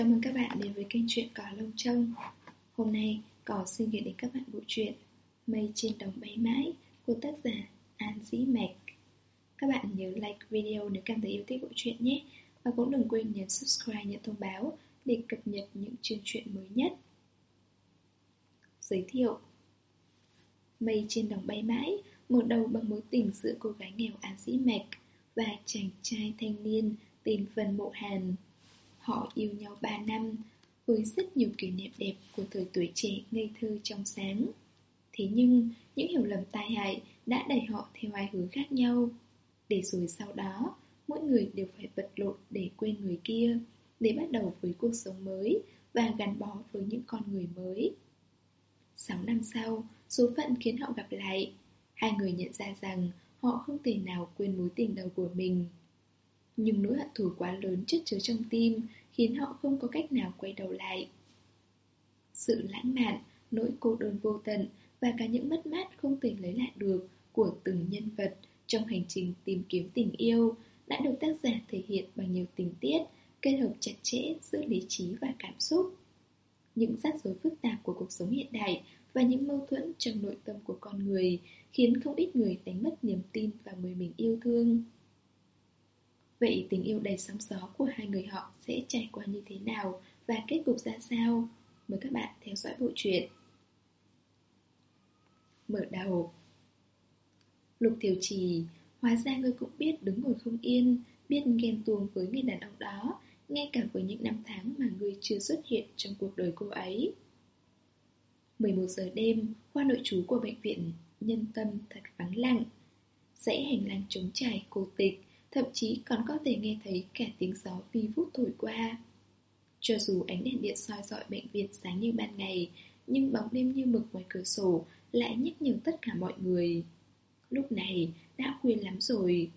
Chào mừng các bạn đến với kênh truyện Cỏ Lông Trông. Hôm nay, Cỏ xin gửi đến các bạn bộ truyện Mây trên đồng bay mãi của tác giả An Dĩ Mạch. Các bạn nhớ like video nếu cảm thấy yêu thích bộ truyện nhé. Và cũng đừng quên nhấn subscribe, nhận thông báo để cập nhật những chương truyện mới nhất. Giới thiệu. Mây trên đồng bay mãi mở đầu bằng mối tình giữa cô gái nghèo An Dĩ Mạch và chàng trai thanh niên tên Vân Mộ Hàn. Họ yêu nhau 3 năm, với rất nhiều kỷ niệm đẹp của thời tuổi trẻ ngây thơ trong sáng. Thế nhưng, những hiểu lầm tai hại đã đẩy họ theo hai hướng khác nhau. Để rồi sau đó, mỗi người đều phải vật lộn để quên người kia, để bắt đầu với cuộc sống mới và gắn bó với những con người mới. 6 năm sau, số phận khiến họ gặp lại. Hai người nhận ra rằng họ không thể nào quên mối tình đầu của mình. Nhưng nỗi hận thù quá lớn chất chứa trong tim khiến họ không có cách nào quay đầu lại. Sự lãng mạn, nỗi cô đơn vô tận và cả những mất mát không thể lấy lại được của từng nhân vật trong hành trình tìm kiếm tình yêu đã được tác giả thể hiện bằng nhiều tình tiết kết hợp chặt chẽ giữa lý trí và cảm xúc. Những rắc rối phức tạp của cuộc sống hiện đại và những mâu thuẫn trong nội tâm của con người khiến không ít người đánh mất niềm tin vào người mình yêu thương. Vậy tình yêu đầy sóng gió của hai người họ sẽ trải qua như thế nào và kết cục ra sao? Mời các bạn theo dõi bộ truyện. Mở đầu Lục Thiều Trì Hóa ra ngươi cũng biết đứng ngồi không yên Biết ghen tuông với người đàn ông đó Ngay cả với những năm tháng mà ngươi chưa xuất hiện trong cuộc đời cô ấy 11 giờ đêm, khoa nội trú của bệnh viện Nhân tâm thật vắng lặng Dãy hành lang trống trải cô tịch thậm chí còn có thể nghe thấy cả tiếng gió vi vút thổi qua. Cho dù ánh đèn điện soi dọi bệnh viện sáng như ban ngày, nhưng bóng đêm như mực ngoài cửa sổ lại nhắc nhở tất cả mọi người. Lúc này đã khuya lắm rồi.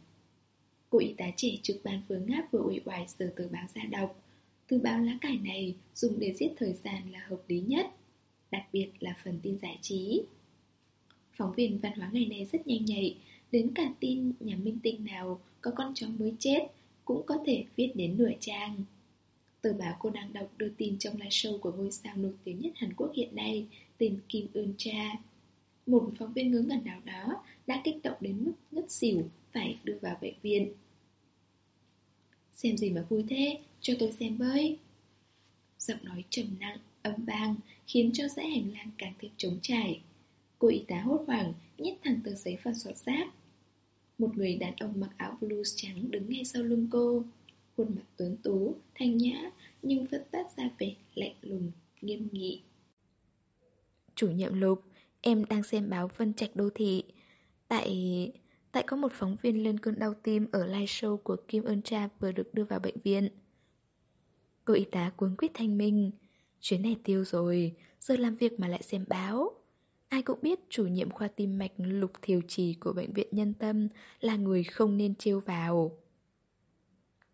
Cô y tá trẻ trực ban vừa ngáp vừa uể oải sờ tờ báo ra đọc. Tờ báo lá cải này dùng để giết thời gian là hợp lý nhất, đặc biệt là phần tin giải trí. Phóng viên văn hóa ngày nay rất nhanh nhạy, đến cả tin nhà minh tinh nào có con chó mới chết cũng có thể viết đến nửa trang. Tờ báo cô đang đọc đưa tin trong live show của ngôi sao nổi tiếng nhất Hàn Quốc hiện nay, tên Kim Eun Cha. Một phóng viên ngớ ngẩn nào đó đã kích động đến mức ngất xỉu phải đưa vào bệnh viện. Xem gì mà vui thế, cho tôi xem với. Giọng nói trầm nặng, âm vang khiến cho dãy hành lang càng thêm trống trải. Cô y tá hốt hoảng nhét thẳng tờ giấy vào sọt rác một người đàn ông mặc áo blues trắng đứng ngay sau lưng cô. Khuôn mặt tuấn tú, thanh nhã Nhưng vẫn phát ra vẻ lạnh lùng, nghiêm nghị. Chủ nhiệm Lục, em đang xem báo Vân Trạch Đô Thị. Tại... Tại có một phóng viên lên cơn đau tim ở live show của Kim Ơn Cha vừa được đưa vào bệnh viện. Cô y tá cuống quýt thanh minh. Chuyến này tiêu rồi, giờ làm việc mà lại xem báo. Ai cũng biết chủ nhiệm khoa tim mạch Lục Thiều Trì của Bệnh viện Nhân Tâm là người không nên trêu vào.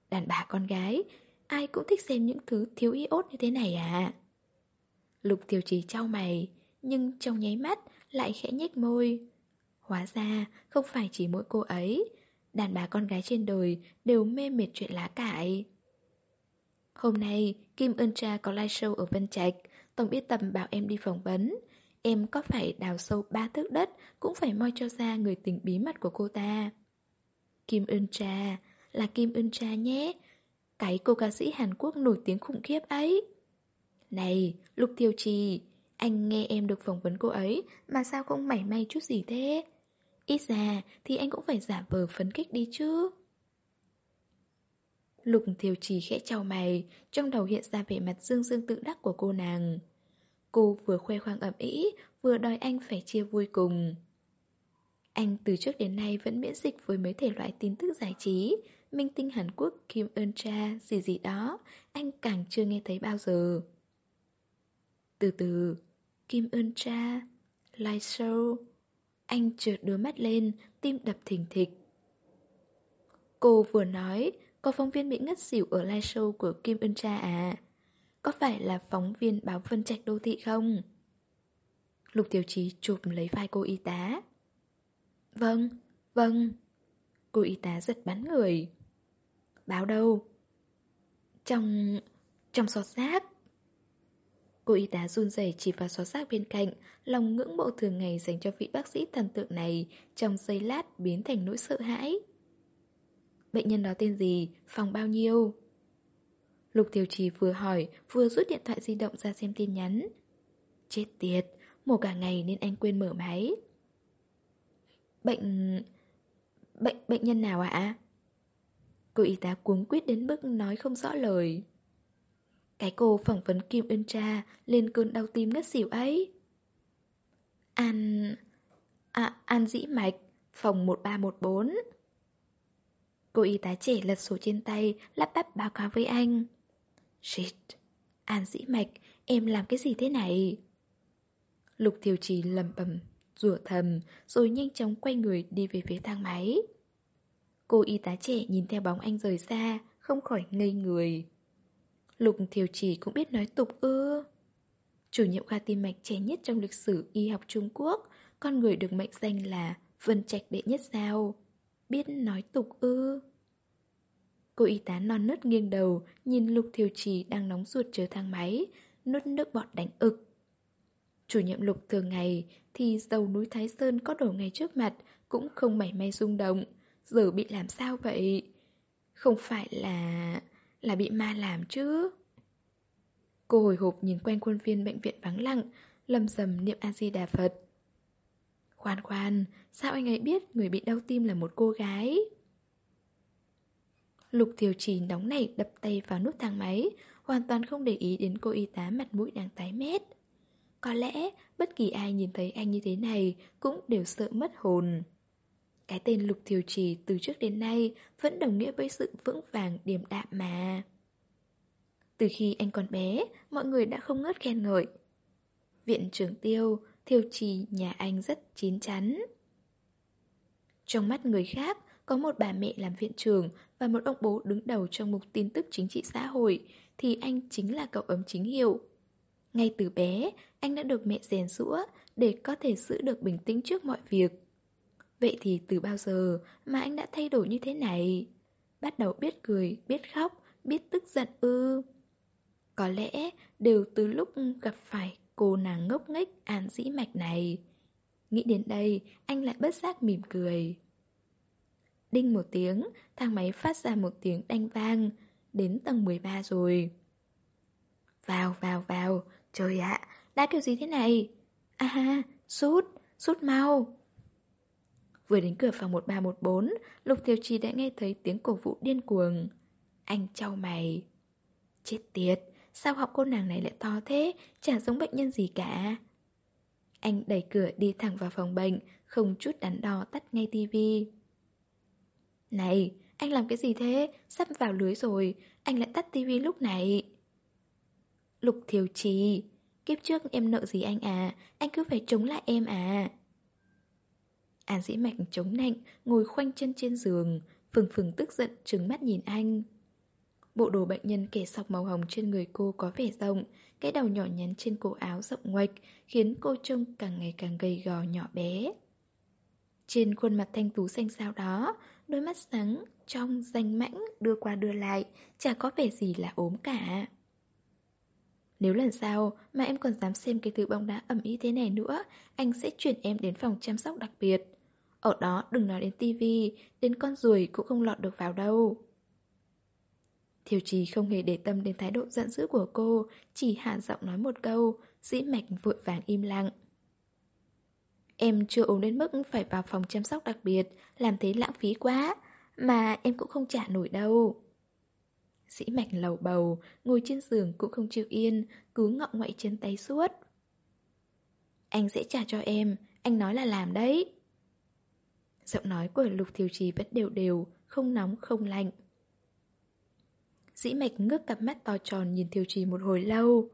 Đàn bà con gái, ai cũng thích xem những thứ thiếu iốt như thế này à? Lục Thiều Trì trao mày, nhưng trong nháy mắt lại khẽ nhếch môi. Hóa ra, không phải chỉ mỗi cô ấy, đàn bà con gái trên đời đều mê mệt chuyện lá cải. Hôm nay, Kim Ân Cha có live show ở Vân Trạch, Tổng biên tập bảo em đi phỏng vấn, Em có phải đào sâu ba thước đất Cũng phải moi cho ra người tình bí mật của cô ta? Kim Eun Cha Là Kim Eun Cha nhé. Cái cô ca sĩ Hàn Quốc nổi tiếng khủng khiếp ấy. Này, Lục Tiêu Trì Anh nghe em được phỏng vấn cô ấy Mà sao không mảy may chút gì thế? Ít ra thì anh cũng phải giả vờ phấn kích đi chứ. Lục Thiều Trì khẽ chào mày Trong đầu hiện ra vẻ mặt dương dương tự đắc của cô nàng. Cô vừa khoe khoang ẩm ý, vừa đòi anh phải chia vui cùng. Anh từ trước đến nay vẫn miễn dịch với mấy thể loại tin tức giải trí, minh tinh Hàn Quốc Kim Eun Cha gì gì đó, anh càng chưa nghe thấy bao giờ. Từ từ, Kim Eun Cha, live show, anh trượt đưa mắt lên, tim đập thình thịch. Cô vừa nói, có phóng viên bị ngất xỉu ở live show của Kim Eun Cha à? Có phải là phóng viên báo phân trạch đô thị không? Lục tiểu trí chụp lấy vai cô y tá Vâng, vâng Cô y tá giật bắn người Báo đâu? Trong... Trong xót xác. Cô y tá run rẩy chỉ vào xót xác bên cạnh, lòng ngưỡng mộ thường ngày dành cho vị bác sĩ thần tượng này trong giây lát biến thành nỗi sợ hãi. Bệnh nhân đó tên gì? Phòng bao nhiêu? Lục Thiều Trì vừa hỏi, vừa rút điện thoại di động ra xem tin nhắn. Chết tiệt, mổ cả ngày nên anh quên mở máy. Bệnh... Bệnh bệnh nhân nào ạ? Cô y tá cuống quýt đến mức nói không rõ lời. Cái cô phỏng vấn Kim Ưn Cha lên cơn đau tim ngất xỉu ấy. An... À, An Dĩ Mạch, phòng 1314. Cô y tá trẻ lật sổ trên tay, lắp bắp báo cáo với anh. Shit, An Dĩ Mạch, em làm cái gì thế này? Lục Thiều Trì lầm bầm, rủa thầm, rồi nhanh chóng quay người đi về phía thang máy. Cô y tá trẻ nhìn theo bóng anh rời xa, không khỏi ngây người. Lục Thiều Trì cũng biết nói tục ư. Chủ nhiệm khoa tim mạch trẻ nhất trong lịch sử y học Trung Quốc, con người được mệnh danh là Vân Trạch đệ nhất sao. Biết nói tục ư. Cô y tá non nớt nghiêng đầu, nhìn Lục Thiều Trì đang nóng ruột chờ thang máy, nuốt nước bọt đánh ực. Chủ nhiệm Lục thường ngày thì dầu núi Thái Sơn có đổ ngay trước mặt cũng không mảy may rung động. Giờ bị làm sao vậy? Không phải là... là bị ma làm chứ? Cô hồi hộp nhìn quanh khuôn viên bệnh viện vắng lặng, lầm rầm niệm A-di-đà Phật. Khoan khoan, sao anh ấy biết người bị đau tim là một cô gái? Lục Thiều Trì nóng nảy đập tay vào nút thang máy, hoàn toàn không để ý đến cô y tá mặt mũi đang tái mét. Có lẽ bất kỳ ai nhìn thấy anh như thế này cũng đều sợ mất hồn. Cái tên Lục Thiều Trì từ trước đến nay vẫn đồng nghĩa với sự vững vàng điềm đạm mà. Từ khi anh còn bé, mọi người đã không ngớt khen ngợi. Viện trưởng tiêu, Thiều Trì nhà anh rất chín chắn. Trong mắt người khác, có một bà mẹ làm viện trưởng và một ông bố đứng đầu trong mục tin tức chính trị xã hội, thì anh chính là cậu ấm chính hiệu. Ngay từ bé, anh đã được mẹ rèn rũa để có thể giữ được bình tĩnh trước mọi việc. Vậy thì từ bao giờ mà anh đã thay đổi như thế này? Bắt đầu biết cười, biết khóc, biết tức giận ư. Có lẽ đều từ lúc gặp phải cô nàng ngốc nghếch an dĩ mạch này. Nghĩ đến đây, anh lại bất giác mỉm cười. Đinh một tiếng, thang máy phát ra một tiếng đanh vang, đến tầng 13 rồi. Vào, vào, vào, trời ạ, đã kiểu gì thế này? À ha, sút, sút mau. Vừa đến cửa phòng 1314, Lục Thiều Trì đã nghe thấy tiếng cổ vũ điên cuồng. Anh trao mày. Chết tiệt, sao học cô nàng này lại to thế, chả giống bệnh nhân gì cả. Anh đẩy cửa đi thẳng vào phòng bệnh, không chút đắn đo tắt ngay tivi. Này, anh làm cái gì thế? Sắp vào lưới rồi, anh lại tắt tivi lúc này. Lục Thiều Trì, kiếp trước em nợ gì anh à, anh cứ phải chống lại em à. An dĩ mạch chống nạnh, ngồi khoanh chân trên giường, phừng phừng tức giận trừng mắt nhìn anh. Bộ đồ bệnh nhân kẻ sọc màu hồng trên người cô có vẻ rộng, cái đầu nhỏ nhắn trên cổ áo rộng ngoạch, khiến cô trông càng ngày càng gầy gò nhỏ bé. Trên khuôn mặt thanh tú xanh xao đó, đôi mắt sáng, trong, danh mãnh, đưa qua đưa lại, chả có vẻ gì là ốm cả. Nếu lần sau mà em còn dám xem cái thứ bóng đá ẩm ý thế này nữa, anh sẽ chuyển em đến phòng chăm sóc đặc biệt. Ở đó đừng nói đến tivi, đến con ruồi cũng không lọt được vào đâu. Thiều trì không hề để tâm đến thái độ giận dữ của cô, chỉ hạ giọng nói một câu, dĩ mạch vội vàng im lặng. Em chưa ốm đến mức phải vào phòng chăm sóc đặc biệt, làm thế lãng phí quá, mà em cũng không trả nổi đâu. Dĩ mạch lầu bầu, ngồi trên giường cũng không chịu yên, cứ ngọng ngoại chân tay suốt. Anh sẽ trả cho em, anh nói là làm đấy. Giọng nói của Lục Thiều Trì vẫn đều đều, không nóng không lạnh. Dĩ mạch ngước cặp mắt to tròn nhìn Thiều Trì một hồi lâu.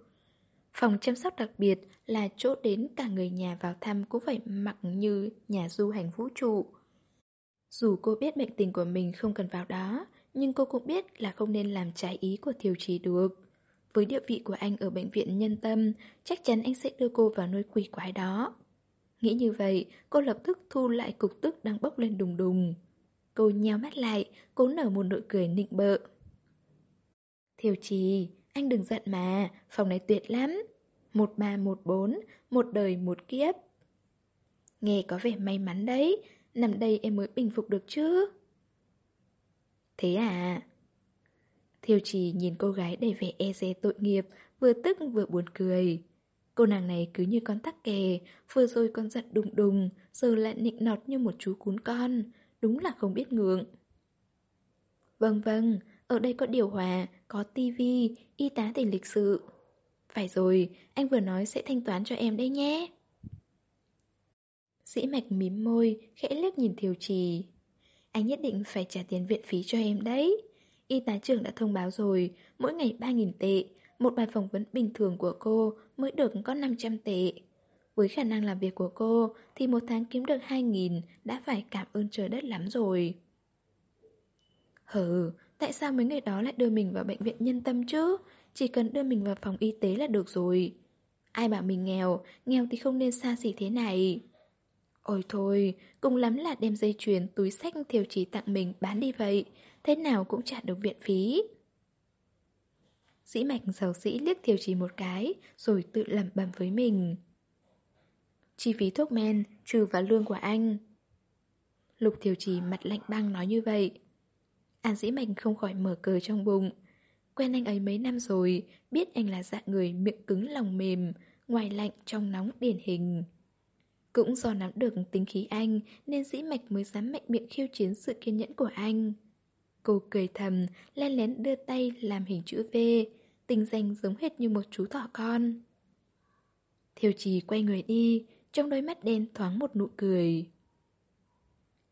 Phòng chăm sóc đặc biệt là chỗ đến cả người nhà vào thăm cũng phải mặc như nhà du hành vũ trụ. Dù cô biết bệnh tình của mình không cần vào đó, nhưng cô cũng biết là không nên làm trái ý của Thiều Trì được. Với địa vị của anh ở bệnh viện nhân tâm, chắc chắn anh sẽ đưa cô vào nơi quỷ quái đó. Nghĩ như vậy, cô lập tức thu lại cục tức đang bốc lên đùng đùng. Cô nheo mắt lại, cố nở một nụ cười nịnh bợ. Thiều trì, anh đừng giận mà, phòng này tuyệt lắm. 1314, một đời một kiếp. Nghe có vẻ may mắn đấy, nằm đây em mới bình phục được chứ. Thế à? Thiêu trì nhìn cô gái đầy vẻ e dè tội nghiệp, vừa tức vừa buồn cười. Cô nàng này cứ như con tắc kè, vừa rồi con giận đùng đùng, giờ lại nịnh nọt như một chú cún con, đúng là không biết ngượng. Vâng vâng, ở đây có điều hòa, có tivi, y tá tỉnh lịch sự. Phải rồi, anh vừa nói sẽ thanh toán cho em đấy nhé. Dĩ mạch mím môi, khẽ liếc nhìn thiều trì. Anh nhất định phải trả tiền viện phí cho em đấy. Y tá trưởng đã thông báo rồi, mỗi ngày 3.000 tệ, một bài phỏng vấn bình thường của cô mới được có 500 tệ. Với khả năng làm việc của cô thì một tháng kiếm được 2.000 đã phải cảm ơn trời đất lắm rồi. Hừ, tại sao mấy người đó lại đưa mình vào bệnh viện nhân tâm chứ? Chỉ cần đưa mình vào phòng y tế là được rồi. Ai bảo mình nghèo, nghèo thì không nên xa xỉ thế này. Ôi thôi, cùng lắm là đem dây chuyền, túi sách thiều chỉ tặng mình bán đi vậy, thế nào cũng trả được viện phí. Dĩ mạch giàu sĩ liếc thiều chỉ một cái, rồi tự lẩm bẩm với mình. Chi phí thuốc men, trừ vào lương của anh. Lục thiều chỉ mặt lạnh băng nói như vậy. An dĩ mạch không khỏi mở cờ trong bụng. Quen anh ấy mấy năm rồi, biết anh là dạng người miệng cứng lòng mềm, ngoài lạnh trong nóng điển hình. Cũng do nắm được tính khí anh nên dĩ mạch mới dám mạnh miệng khiêu chiến sự kiên nhẫn của anh. Cô cười thầm, len lén đưa tay làm hình chữ V, tình danh giống hệt như một chú thỏ con. Thiều trì quay người đi, trong đôi mắt đen thoáng một nụ cười.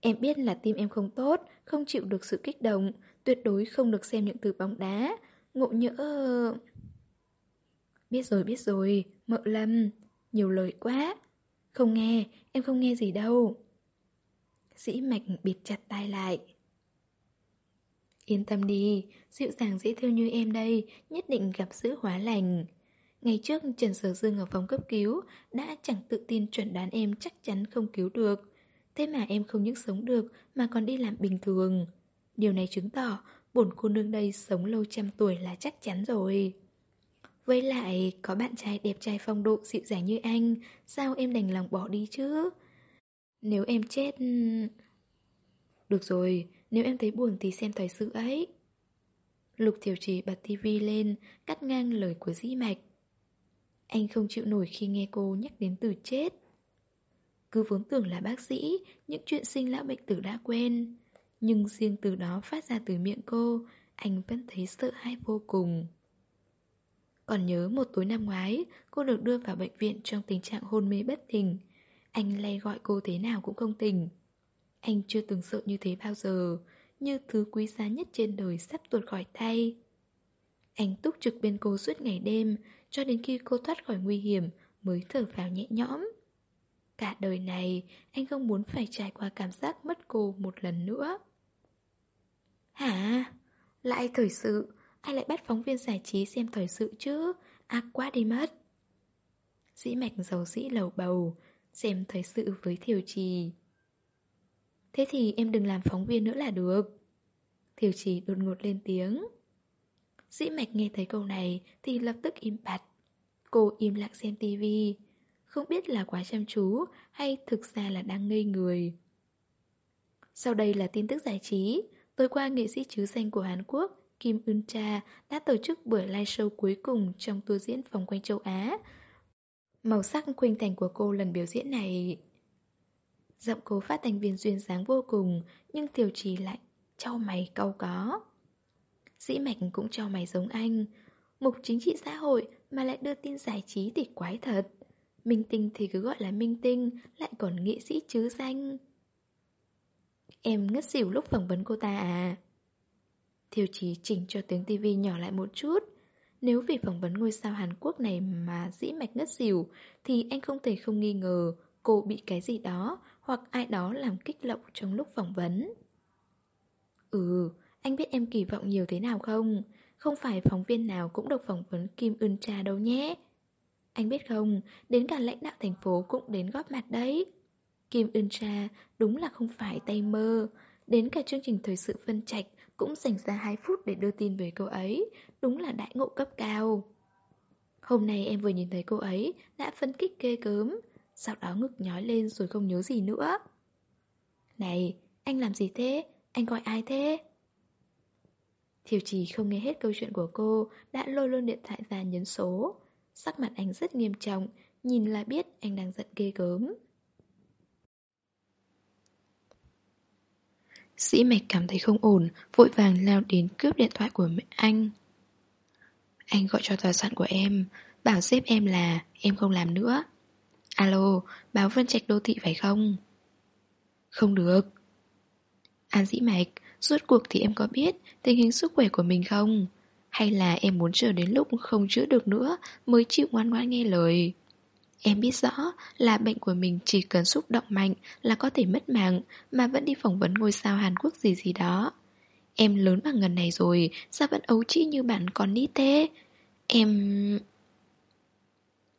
Em biết là tim em không tốt, không chịu được sự kích động, tuyệt đối không được xem những từ bóng đá, ngộ nhỡ... Biết rồi, biết rồi, mợ lâm, nhiều lời quá. Không nghe, em không nghe gì đâu. Dĩ mạch bịt chặt tai lại. Yên tâm đi, dịu dàng dễ thương như em đây, nhất định gặp sự hóa lành. Ngày trước Trần Sở Dương ở phòng cấp cứu đã chẳng tự tin chuẩn đoán em chắc chắn không cứu được. Thế mà em không những sống được mà còn đi làm bình thường. Điều này chứng tỏ bổn cô nương đây sống lâu trăm tuổi là chắc chắn rồi. Với lại, có bạn trai đẹp trai phong độ dịu dàng như anh, sao em đành lòng bỏ đi chứ? Nếu em chết... Ừ, được rồi, nếu em thấy buồn thì xem thời sự ấy. Lục Thiểu Trì bật tivi lên, cắt ngang lời của dĩ mạch. Anh không chịu nổi khi nghe cô nhắc đến từ chết. Cứ vốn tưởng là bác sĩ, những chuyện sinh lão bệnh tử đã quen. Nhưng riêng từ đó phát ra từ miệng cô, anh vẫn thấy sợ hãi vô cùng. Còn nhớ một tối năm ngoái, cô được đưa vào bệnh viện trong tình trạng hôn mê bất tỉnh. Anh lay gọi cô thế nào cũng không tỉnh. Anh chưa từng sợ như thế bao giờ, như thứ quý giá nhất trên đời sắp tuột khỏi tay. Anh túc trực bên cô suốt ngày đêm, cho đến khi cô thoát khỏi nguy hiểm mới thở vào nhẹ nhõm. Cả đời này, anh không muốn phải trải qua cảm giác mất cô một lần nữa. Hả? Lại thời sự, anh lại bắt phóng viên giải trí xem thời sự chứ? Ác quá đi mất. Dĩ mạch dầu dĩ lầu bầu, xem thời sự với thiều trì. Thế thì em đừng làm phóng viên nữa là được. Thiều trì đột ngột lên tiếng. Dĩ mạch nghe thấy câu này thì lập tức im bặt. Cô im lặng xem tivi. Không biết là quá chăm chú hay thực ra là đang ngây người. Sau đây là tin tức giải trí. Tối qua nghệ sĩ chứ danh của Hàn Quốc Kim Eun Cha đã tổ chức buổi live show cuối cùng trong tour diễn vòng quanh châu Á. Màu sắc khuynh thành của cô lần biểu diễn này... Giọng cô phát thành viên duyên dáng vô cùng, nhưng tiểu trì lại trao mày cau có. Dĩ mạch cũng trao mày giống anh. Mục chính trị xã hội mà lại đưa tin giải trí thì quái thật. Minh tinh thì cứ gọi là minh tinh, lại còn nghệ sĩ chứ danh. Em ngất xỉu lúc phỏng vấn cô ta à? Thiều chí chỉnh cho tiếng tivi nhỏ lại một chút. Nếu vì phỏng vấn ngôi sao Hàn Quốc này mà dĩ mạch ngất xỉu, thì anh không thể không nghi ngờ cô bị cái gì đó hoặc ai đó làm kích động trong lúc phỏng vấn. Ừ, anh biết em kỳ vọng nhiều thế nào không? Không phải phóng viên nào cũng được phỏng vấn Kim Ưn Cha đâu nhé. Anh biết không, đến cả lãnh đạo thành phố cũng đến góp mặt đấy. Kim Ưn Cha đúng là không phải tay mơ. Đến cả chương trình thời sự phân trạch cũng dành ra 2 phút để đưa tin về cô ấy, đúng là đại ngộ cấp cao. Hôm nay em vừa nhìn thấy cô ấy, đã phân kích ghê gớm, sau đó ngực nhói lên rồi không nhớ gì nữa. Này, anh làm gì thế? Anh gọi ai thế? Thiều trì không nghe hết câu chuyện của cô, đã lôi luôn điện thoại ra nhấn số. Sắc mặt anh rất nghiêm trọng, nhìn là biết anh đang giận ghê gớm. Sĩ mạch cảm thấy không ổn, vội vàng lao đến cướp điện thoại của mẹ anh. Anh gọi cho tòa soạn của em, bảo xếp em là em không làm nữa. Alo, báo Vân Trạch Đô Thị phải không? Không được. À, An dĩ mạch, Suốt cuộc thì em có biết tình hình sức khỏe của mình không? Hay là em muốn chờ đến lúc không chữa được nữa mới chịu ngoan ngoãn nghe lời? Em biết rõ là bệnh của mình chỉ cần xúc động mạnh là có thể mất mạng mà vẫn đi phỏng vấn ngôi sao Hàn Quốc gì gì đó. Em lớn bằng ngần này rồi, sao vẫn ấu trĩ như bạn còn đi thế? Em...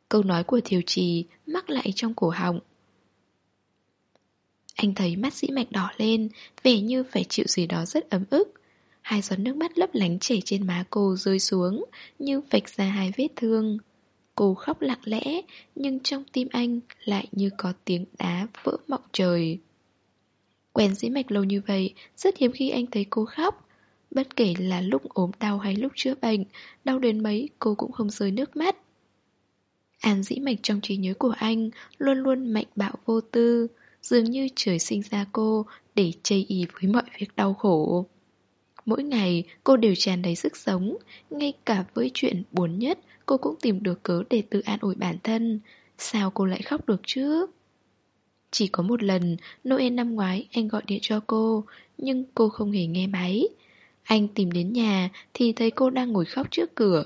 Câu nói của Thiều Trì mắc lại trong cổ họng. Anh thấy mắt sĩ mạch đỏ lên, vẻ như phải chịu gì đó rất ấm ức. Hai giọt nước mắt lấp lánh chảy trên má cô rơi xuống, như vạch ra hai vết thương. Cô khóc lặng lẽ, nhưng trong tim anh lại như có tiếng đá vỡ mọng trời. Quen dĩ mạch lâu như vậy, rất hiếm khi anh thấy cô khóc. Bất kể là lúc ốm đau hay lúc chữa bệnh, đau đến mấy cô cũng không rơi nước mắt. An dĩ mạch trong trí nhớ của anh luôn luôn mạnh bạo vô tư, Dường như trời sinh ra cô để chây ý với mọi việc đau khổ. Mỗi ngày cô đều tràn đầy sức sống, ngay cả với chuyện buồn nhất cô cũng tìm được cớ để tự an ủi bản thân. Sao cô lại khóc được chứ? Chỉ có một lần, Noel năm ngoái anh gọi điện cho cô, nhưng cô không hề nghe máy. Anh tìm đến nhà thì thấy cô đang ngồi khóc trước cửa,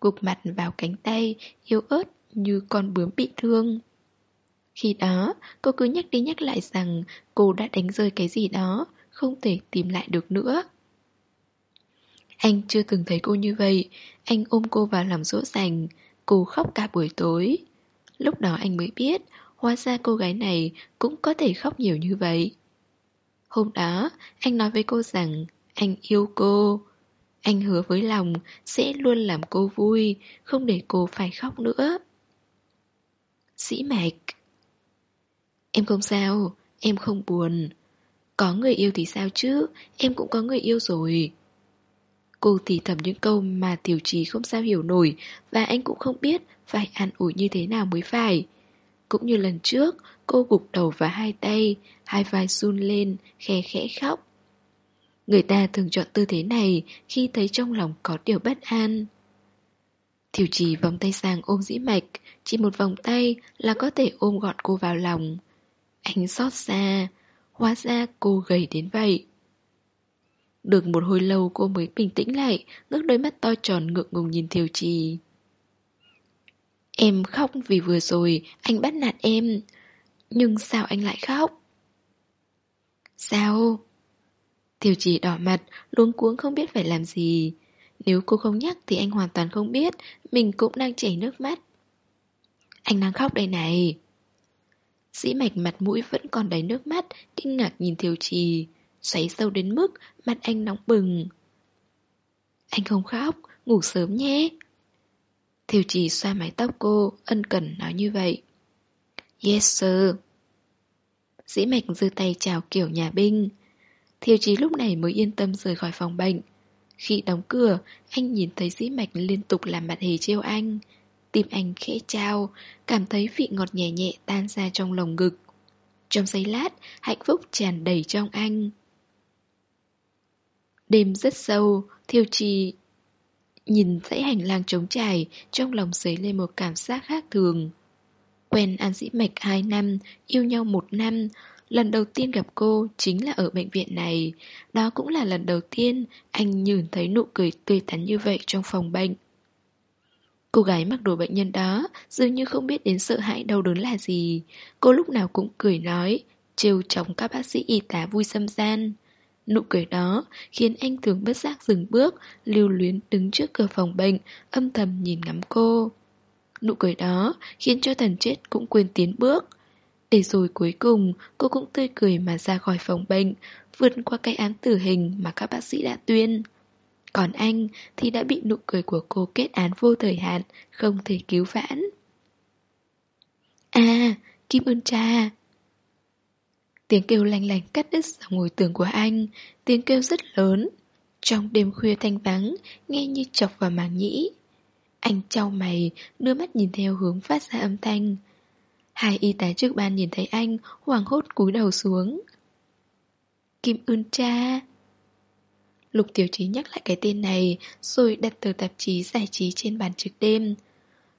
gục mặt vào cánh tay, yếu ớt như con bướm bị thương. Khi đó, cô cứ nhắc đi nhắc lại rằng cô đã đánh rơi cái gì đó, không thể tìm lại được nữa. Anh chưa từng thấy cô như vậy, anh ôm cô vào lòng dỗ dành, cô khóc cả buổi tối. Lúc đó anh mới biết, hóa ra cô gái này cũng có thể khóc nhiều như vậy. Hôm đó, anh nói với cô rằng anh yêu cô. Anh hứa với lòng sẽ luôn làm cô vui, không để cô phải khóc nữa. Sĩ Mạch Em không sao, em không buồn. Có người yêu thì sao chứ, em cũng có người yêu rồi. Cô thì thầm những câu mà tiểu trì không sao hiểu nổi và anh cũng không biết phải an ủi như thế nào mới phải. Cũng như lần trước, cô gục đầu vào hai tay, hai vai run lên, khe khẽ khóc. Người ta thường chọn tư thế này khi thấy trong lòng có điều bất an. tiểu trì vòng tay sang ôm dĩ mạch, chỉ một vòng tay là có thể ôm gọn cô vào lòng. Anh xót xa, hóa ra cô gầy đến vậy. Được một hồi lâu cô mới bình tĩnh lại, ngước đôi mắt to tròn ngượng ngùng nhìn Thiều Trì. Em khóc vì vừa rồi anh bắt nạt em, nhưng sao anh lại khóc? Sao? Thiều Trì đỏ mặt, luống cuống không biết phải làm gì. Nếu cô không nhắc thì anh hoàn toàn không biết, mình cũng đang chảy nước mắt. Anh đang khóc đây này. Dĩ mạch mặt mũi vẫn còn đầy nước mắt, kinh ngạc nhìn Thiều Trì, xoáy sâu đến mức mặt anh nóng bừng. Anh không khóc, ngủ sớm nhé. Thiều Trì xoa mái tóc cô, ân cần nói như vậy. Yes sir. Dĩ mạch giơ tay chào kiểu nhà binh. Thiều Trì lúc này mới yên tâm rời khỏi phòng bệnh. Khi đóng cửa, anh nhìn thấy dĩ mạch liên tục làm mặt hề trêu anh. Tim anh khẽ trao, cảm thấy vị ngọt nhẹ nhẹ tan ra trong lồng ngực. Trong giây lát, hạnh phúc tràn đầy trong anh. Đêm rất sâu, thiêu trì nhìn dãy hành lang trống trải, trong lòng dấy lên một cảm giác khác thường. Quen An Dĩ Mạch 2 năm, yêu nhau một năm, lần đầu tiên gặp cô chính là ở bệnh viện này. Đó cũng là lần đầu tiên anh nhìn thấy nụ cười tươi tắn như vậy trong phòng bệnh. Cô gái mặc đồ bệnh nhân đó dường như không biết đến sợ hãi đau đớn là gì. Cô lúc nào cũng cười nói, trêu chồng các bác sĩ y tá vui xâm gian. Nụ cười đó khiến anh thường bất giác dừng bước, lưu luyến đứng trước cửa phòng bệnh, âm thầm nhìn ngắm cô. Nụ cười đó khiến cho thần chết cũng quên tiến bước. Để rồi cuối cùng, cô cũng tươi cười mà ra khỏi phòng bệnh, vượt qua cái án tử hình mà các bác sĩ đã tuyên. Còn anh thì đã bị nụ cười của cô kết án vô thời hạn, không thể cứu vãn. À, Kim ơn cha. Tiếng kêu lanh lành cắt đứt dòng ngồi tường của anh, tiếng kêu rất lớn. Trong đêm khuya thanh vắng, nghe như chọc vào màng nhĩ. Anh trao mày, đưa mắt nhìn theo hướng phát ra âm thanh. Hai y tá trước ban nhìn thấy anh, hoảng hốt cúi đầu xuống. Kim ơn cha. Lục Tiểu Trí nhắc lại cái tên này, rồi đặt tờ tạp chí giải trí trên bàn trực đêm.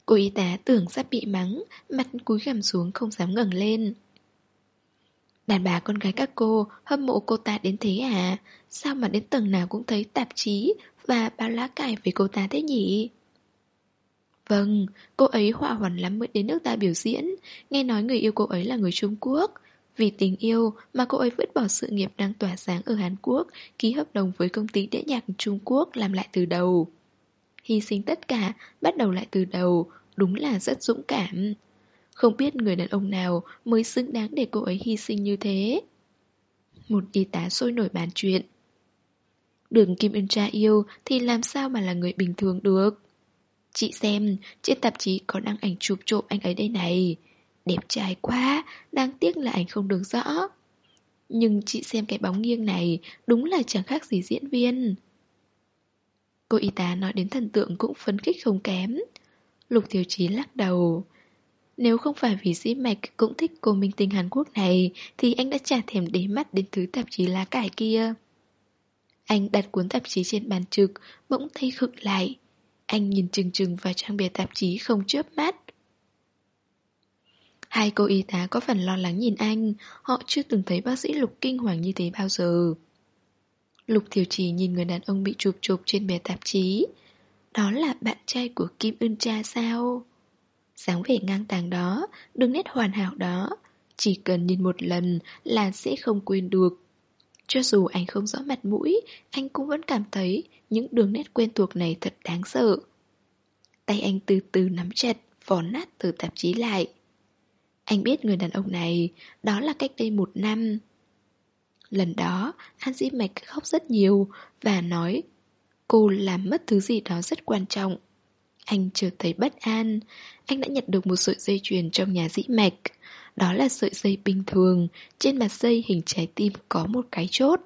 Cô y tá tưởng sắp bị mắng, mặt cúi gằm xuống không dám ngẩng lên. Đàn bà con gái các cô hâm mộ cô ta đến thế à? Sao mà đến tầng nào cũng thấy tạp chí và báo lá cải về cô ta thế nhỉ? Vâng, cô ấy họa hoàn lắm mới đến nước ta biểu diễn. Nghe nói người yêu cô ấy là người Trung Quốc. Vì tình yêu mà cô ấy vứt bỏ sự nghiệp đang tỏa sáng ở Hàn Quốc Ký hợp đồng với công ty đĩa nhạc Trung Quốc làm lại từ đầu. Hy sinh tất cả, bắt đầu lại từ đầu. Đúng là rất dũng cảm. Không biết người đàn ông nào mới xứng đáng để cô ấy hy sinh như thế Một y tá sôi nổi bàn chuyện Đường Kim Ân Cha yêu thì làm sao mà là người bình thường được Chị xem, trên tạp chí có đăng ảnh chụp trộm anh ấy đây này. Đẹp trai quá, đáng tiếc là ảnh không được rõ. Nhưng chị xem cái bóng nghiêng này, đúng là chẳng khác gì diễn viên. Cô y tá nói đến thần tượng cũng phấn khích không kém. Lục Thiếu Chí lắc đầu. Nếu không phải vì dĩ mạch cũng thích cô minh tinh Hàn Quốc này, thì anh đã chả thèm để mắt đến thứ tạp chí lá cải kia. Anh đặt cuốn tạp chí trên bàn trực, bỗng tay khựng lại. Anh nhìn chừng chừng vào trang bìa tạp chí không chớp mắt. Hai cô y tá có phần lo lắng nhìn anh, họ chưa từng thấy bác sĩ Lục kinh hoàng như thế bao giờ. Lục Thiều Trì nhìn người đàn ông bị chụp chụp trên bìa tạp chí. Đó là bạn trai của Kim Ưn Cha sao? Dáng vẻ ngang tàng đó, đường nét hoàn hảo đó, chỉ cần nhìn một lần là sẽ không quên được. Cho dù anh không rõ mặt mũi, anh cũng vẫn cảm thấy những đường nét quen thuộc này thật đáng sợ. Tay anh từ từ nắm chặt, vò nát từ tạp chí lại. Anh biết người đàn ông này, đó là cách đây một năm. Lần đó, An Dĩ Mạch khóc rất nhiều và nói cô làm mất thứ gì đó rất quan trọng. Anh chợt thấy bất an, anh đã nhận được một sợi dây chuyền trong nhà dĩ mạch. Đó là sợi dây bình thường, trên mặt dây hình trái tim có một cái chốt.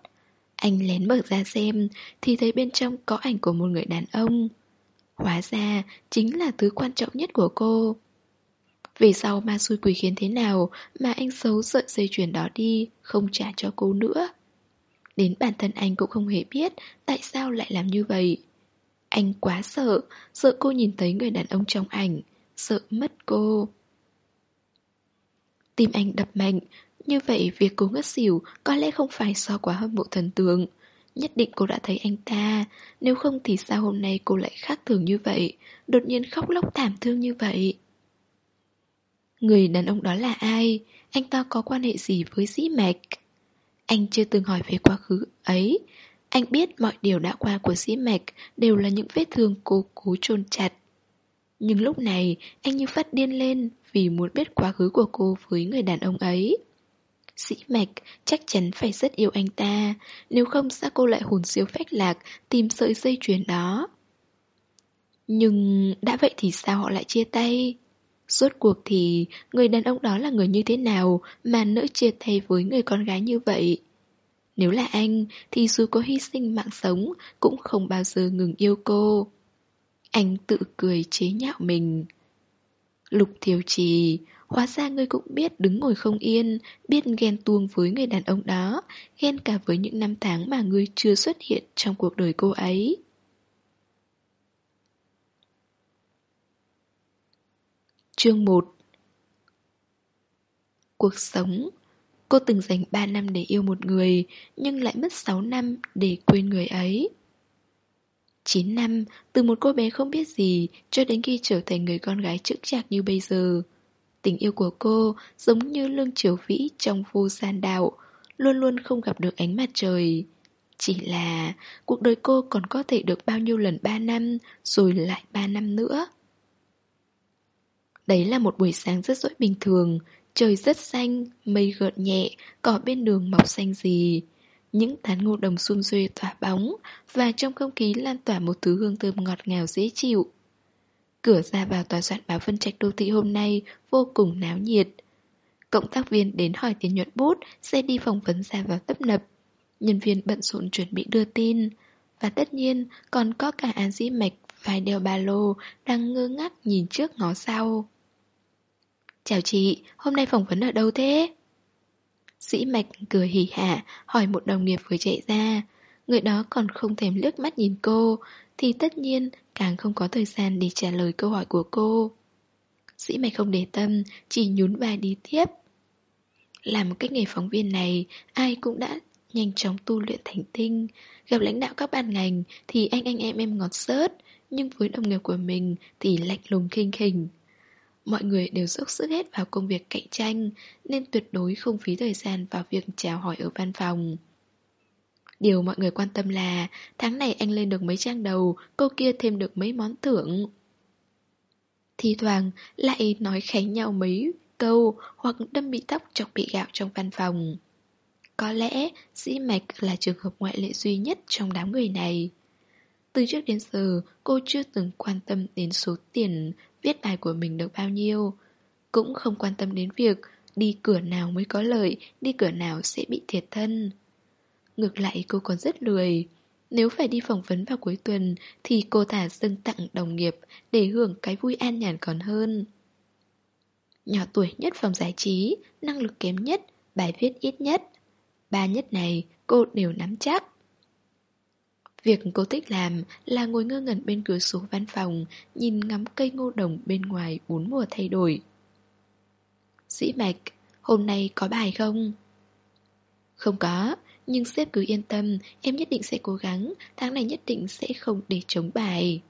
Anh lén mở ra xem, thì thấy bên trong có ảnh của một người đàn ông. Hóa ra, chính là thứ quan trọng nhất của cô. Về sau ma xui quỷ khiến thế nào mà anh xấu sợi dây chuyền đó đi, không trả cho cô nữa. Đến bản thân anh cũng không hề biết tại sao lại làm như vậy. Anh quá sợ, sợ cô nhìn thấy người đàn ông trong ảnh, sợ mất cô. Tim anh đập mạnh, như vậy việc cô ngất xỉu có lẽ không phải do quá hâm mộ thần tượng. Nhất định cô đã thấy anh ta, nếu không thì sao hôm nay cô lại khác thường như vậy, đột nhiên khóc lóc thảm thương như vậy. Người đàn ông đó là ai? Anh ta có quan hệ gì với dĩ mạch? Anh chưa từng hỏi về quá khứ ấy. Anh biết mọi điều đã qua của sĩ mạch đều là những vết thương cô cố chôn chặt. Nhưng lúc này anh như phát điên lên vì muốn biết quá khứ của cô với người đàn ông ấy. Sĩ Mạch chắc chắn phải rất yêu anh ta, nếu không sao cô lại hồn siêu phách lạc tìm sợi dây chuyền đó. Nhưng đã vậy thì sao họ lại chia tay? Rốt cuộc thì người đàn ông đó là người như thế nào mà nỡ chia tay với người con gái như vậy? Nếu là anh thì dù có hy sinh mạng sống cũng không bao giờ ngừng yêu cô. Anh tự cười chế nhạo mình. Lục Thiều Trì, hóa ra ngươi cũng biết đứng ngồi không yên, biết ghen tuông với người đàn ông đó, ghen cả với những năm tháng mà ngươi chưa xuất hiện trong cuộc đời cô ấy. Chương 1 Cuộc sống Cô từng dành 3 năm để yêu một người, nhưng lại mất 6 năm để quên người ấy. 9 năm, từ một cô bé không biết gì cho đến khi trở thành người con gái chững chạc như bây giờ. Tình yêu của cô giống như lương triều vĩ trong vô gian đạo, luôn luôn không gặp được ánh mặt trời. Chỉ là cuộc đời cô còn có thể được bao nhiêu lần 3 năm rồi lại 3 năm nữa. Đấy là một buổi sáng rất dỗi bình thường, Trời rất xanh, mây gợn nhẹ, cỏ bên đường mọc xanh gì. Những tán ngô đồng xung xuê tỏa bóng, và trong không khí lan tỏa một thứ hương thơm ngọt ngào dễ chịu. Cửa ra vào tòa soạn báo phân trạch đô thị hôm nay vô cùng náo nhiệt. Cộng tác viên đến hỏi tiền nhuận bút, sẽ đi phỏng vấn ra vào tấp nập. Nhân viên bận rộn chuẩn bị đưa tin. Và tất nhiên còn có cả An Dĩ Mạch phải đeo ba lô đang ngơ ngác nhìn trước ngó sau. Chào chị, hôm nay phỏng vấn ở đâu thế? Sĩ Mạch cười hỉ hả hỏi một đồng nghiệp vừa chạy ra. Người đó còn không thèm liếc mắt nhìn cô, thì tất nhiên càng không có thời gian để trả lời câu hỏi của cô. Sĩ Mạch không để tâm, chỉ nhún vai đi tiếp. Làm một cách nghề phóng viên này, ai cũng đã nhanh chóng tu luyện thành tinh. Gặp lãnh đạo các ban ngành thì anh anh em em ngọt sớt, nhưng với đồng nghiệp của mình thì lạnh lùng khinh khỉnh. Mọi người đều dốc sức hết vào công việc cạnh tranh, nên tuyệt đối không phí thời gian vào việc chào hỏi ở văn phòng. Điều mọi người quan tâm là tháng này anh lên được mấy trang đầu, cô kia thêm được mấy món thưởng. Thì thoảng lại nói khánh nhau mấy câu hoặc đâm bị tóc chọc bị gạo trong văn phòng. Có lẽ dĩ mạch là trường hợp ngoại lệ duy nhất trong đám người này. Từ trước đến giờ, cô chưa từng quan tâm đến số tiền viết bài của mình được bao nhiêu. Cũng không quan tâm đến việc đi cửa nào mới có lợi, đi cửa nào sẽ bị thiệt thân. Ngược lại cô còn rất lười. Nếu phải đi phỏng vấn vào cuối tuần thì cô thả dâng tặng đồng nghiệp để hưởng cái vui an nhàn còn hơn. Nhỏ tuổi nhất phòng giải trí, năng lực kém nhất, bài viết ít nhất. Ba nhất này cô đều nắm chắc. Việc cô thích làm là ngồi ngơ ngẩn bên cửa sổ văn phòng, nhìn ngắm cây ngô đồng bên ngoài bốn mùa thay đổi. sĩ mạch, hôm nay có bài không? Không có, nhưng sếp cứ yên tâm, em nhất định sẽ cố gắng, tháng này nhất định sẽ không để chống bài.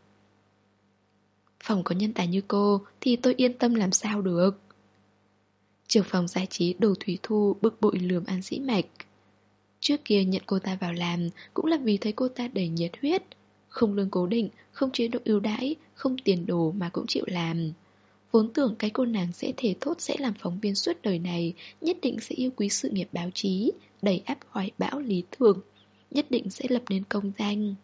Phòng có nhân tài như cô thì tôi yên tâm làm sao được. Trưởng phòng giải trí đồ thủy thu bực bội lườm An sĩ Mạch. Trước kia nhận cô ta vào làm cũng là vì thấy cô ta đầy nhiệt huyết. Không lương cố định, không chế độ ưu đãi, không tiền đồ mà cũng chịu làm. Vốn tưởng cái cô nàng sẽ thể thốt sẽ làm phóng viên suốt đời này, nhất định sẽ yêu quý sự nghiệp báo chí, đầy áp hoài bão lý tưởng, nhất định sẽ lập nên công danh.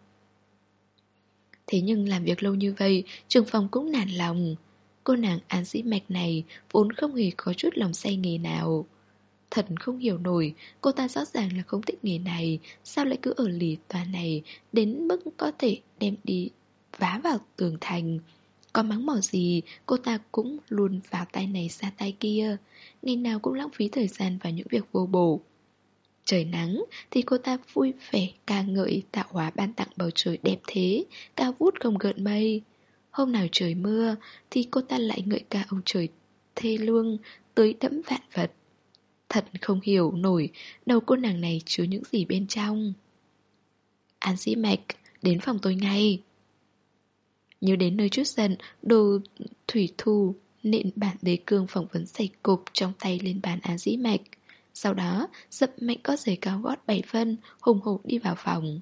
Thế nhưng làm việc lâu như vậy, trường phòng cũng nản lòng. Cô nàng An dĩ mạch này vốn không hề có chút lòng say nghề nào. Thật không hiểu nổi, cô ta rõ ràng là không thích nghề này, sao lại cứ ở lì tòa này đến mức có thể đem đi vá vào tường thành. Có mắng mỏ gì, cô ta cũng luôn vào tay này ra tay kia, ngày nào cũng lãng phí thời gian vào những việc vô bổ. Trời nắng thì cô ta vui vẻ ca ngợi tạo hóa ban tặng bầu trời đẹp thế, cao vút không gợn mây. Hôm nào trời mưa thì cô ta lại ngợi ca ông trời thê lương, tưới đẫm vạn vật. Thật không hiểu nổi đầu cô nàng này chứa những gì bên trong. An dĩ mạch, đến phòng tôi ngay. Nhớ đến nơi chút giận, đồ thủy thu nện bản đế cương phỏng vấn sạch cục trong tay lên bàn An dĩ mạch. Sau đó, dập mạnh có giày cao gót 7 phân, hùng hổ đi vào phòng.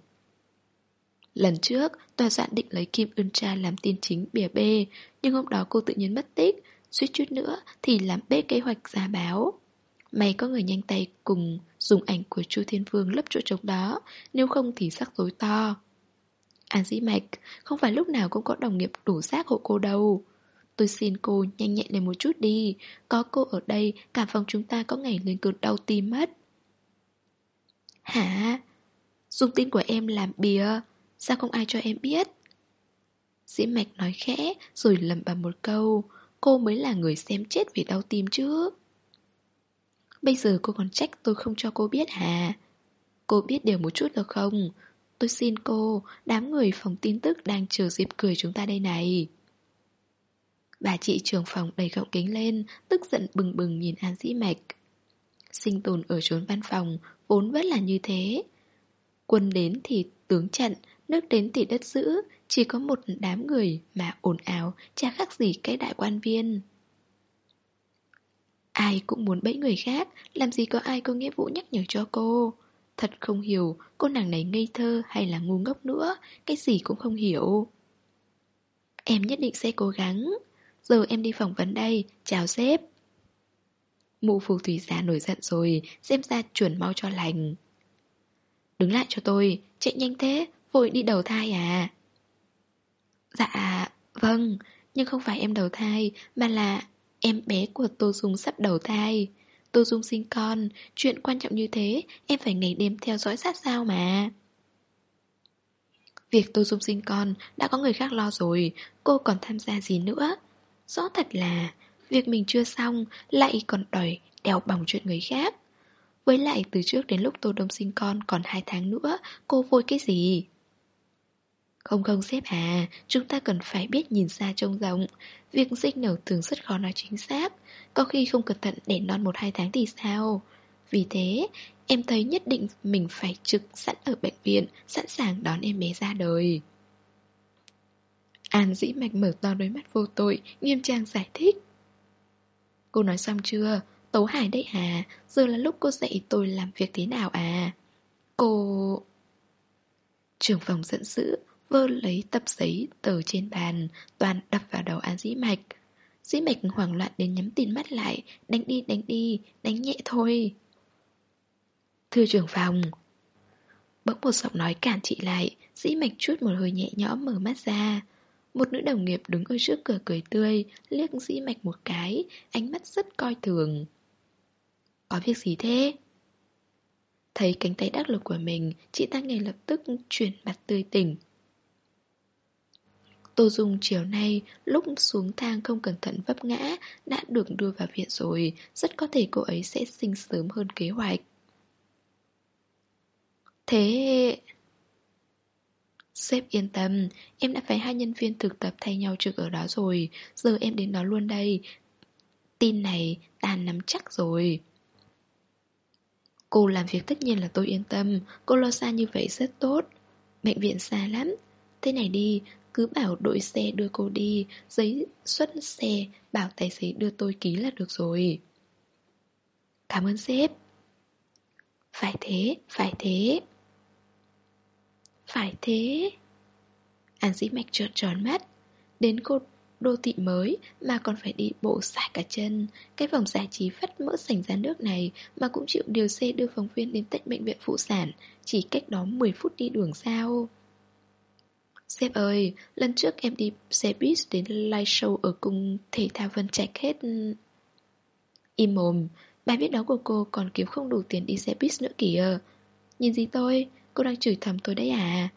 Lần trước, tòa soạn định lấy Kim Ưn Cha làm tin chính bìa bê, nhưng hôm đó cô tự nhiên mất tích, suýt chút nữa thì làm bê kế hoạch ra báo. May có người nhanh tay cùng dùng ảnh của Chu Thiên Vương lấp chỗ trống đó, nếu không thì sắc rối to. À, An dĩ mạch, không phải lúc nào cũng có đồng nghiệp đủ xác hộ cô đâu. Tôi xin cô nhanh nhẹn lên một chút đi Có cô ở đây Cả phòng chúng ta có ngày lên cơn đau tim mất Hả? Dùng tin của em làm bìa Sao không ai cho em biết? Dĩ mạch nói khẽ Rồi lầm bầm một câu Cô mới là người xem chết vì đau tim chứ Bây giờ cô còn trách tôi không cho cô biết hả? Cô biết điều một chút được không? Tôi xin cô, đám người phòng tin tức đang chờ dịp cười chúng ta đây này. Bà chị trưởng phòng đẩy gọng kính lên, tức giận bừng bừng nhìn An Dĩ Mạch. Sinh tồn ở chốn văn phòng, vốn vẫn là như thế. Quân đến thì tướng chặn, nước đến thì đất giữ, chỉ có một đám người mà ồn ào, chả khác gì cái đại quan viên. Ai cũng muốn bẫy người khác, làm gì có ai có nghĩa vụ nhắc nhở cho cô. Thật không hiểu cô nàng này ngây thơ hay là ngu ngốc nữa, cái gì cũng không hiểu. Em nhất định sẽ cố gắng. Giờ em đi phỏng vấn đây, chào sếp. Mụ phù thủy già nổi giận rồi, xem ra chuẩn mau cho lành. Đứng lại cho tôi, chạy nhanh thế, vội đi đầu thai à? Dạ, vâng, nhưng không phải em đầu thai, mà là em bé của Tô Dung sắp đầu thai. Tô Dung sinh con, chuyện quan trọng như thế, em phải ngày đêm theo dõi sát sao mà. Việc Tô Dung sinh con đã có người khác lo rồi, cô còn tham gia gì nữa? Rõ thật là, việc mình chưa xong lại còn đòi đèo bỏng chuyện người khác. Với lại từ trước đến lúc Tô Đông sinh con còn 2 tháng nữa, cô vui cái gì? Không không xếp à, chúng ta cần phải biết nhìn xa trông rộng. Việc sinh nở thường rất khó nói chính xác. Có khi không cẩn thận để non một hai tháng thì sao? Vì thế, em thấy nhất định mình phải trực sẵn ở bệnh viện, sẵn sàng đón em bé ra đời. An dĩ mạch mở to đôi mắt vô tội, nghiêm trang giải thích. Cô nói xong chưa? Tấu hải đấy à, giờ là lúc cô dạy tôi làm việc thế nào à? Cô... trưởng phòng giận dữ, vơ lấy tập giấy tờ trên bàn, toàn đập vào đầu An Dĩ Mạch. Dĩ Mạch hoảng loạn đến nhắm tin mắt lại, đánh đi đánh đi, đánh nhẹ thôi. Thưa trưởng phòng Bỗng một giọng nói cản chị lại Dĩ mạch chút một hơi nhẹ nhõm mở mắt ra Một nữ đồng nghiệp đứng ở trước cửa cười tươi Liếc dĩ mạch một cái Ánh mắt rất coi thường Có việc gì thế? Thấy cánh tay đắc lực của mình Chị ta ngay lập tức chuyển mặt tươi tỉnh Tô Dung chiều nay lúc xuống thang không cẩn thận vấp ngã đã được đưa vào viện rồi, rất có thể cô ấy sẽ sinh sớm hơn kế hoạch. Thế... Sếp yên tâm, em đã phải hai nhân viên thực tập thay nhau trực ở đó rồi, giờ em đến đó luôn đây. Tin này ta nắm chắc rồi. Cô làm việc tất nhiên là tôi yên tâm, cô lo xa như vậy rất tốt. Bệnh viện xa lắm. Thế này đi, cứ bảo đội xe đưa cô đi, giấy xuất xe, bảo tài xế đưa tôi ký là được rồi. Cảm ơn sếp. Phải thế, phải thế. Phải thế An dĩ mạch trợn tròn mắt Đến cô đô thị mới mà còn phải đi bộ xả cả chân Cái vòng giải trí vắt mỡ sành ra nước này Mà cũng chịu điều xe đưa phóng viên đến tận bệnh viện phụ sản Chỉ cách đó 10 phút đi đường sao Sếp ơi, lần trước em đi xe buýt đến live show ở cung thể thao Vân Trạch hết ừ, Im mồm, bài viết đó của cô còn kiếm không đủ tiền đi xe buýt nữa kìa. Nhìn gì tôi, Cô đang chửi thầm tôi đấy à?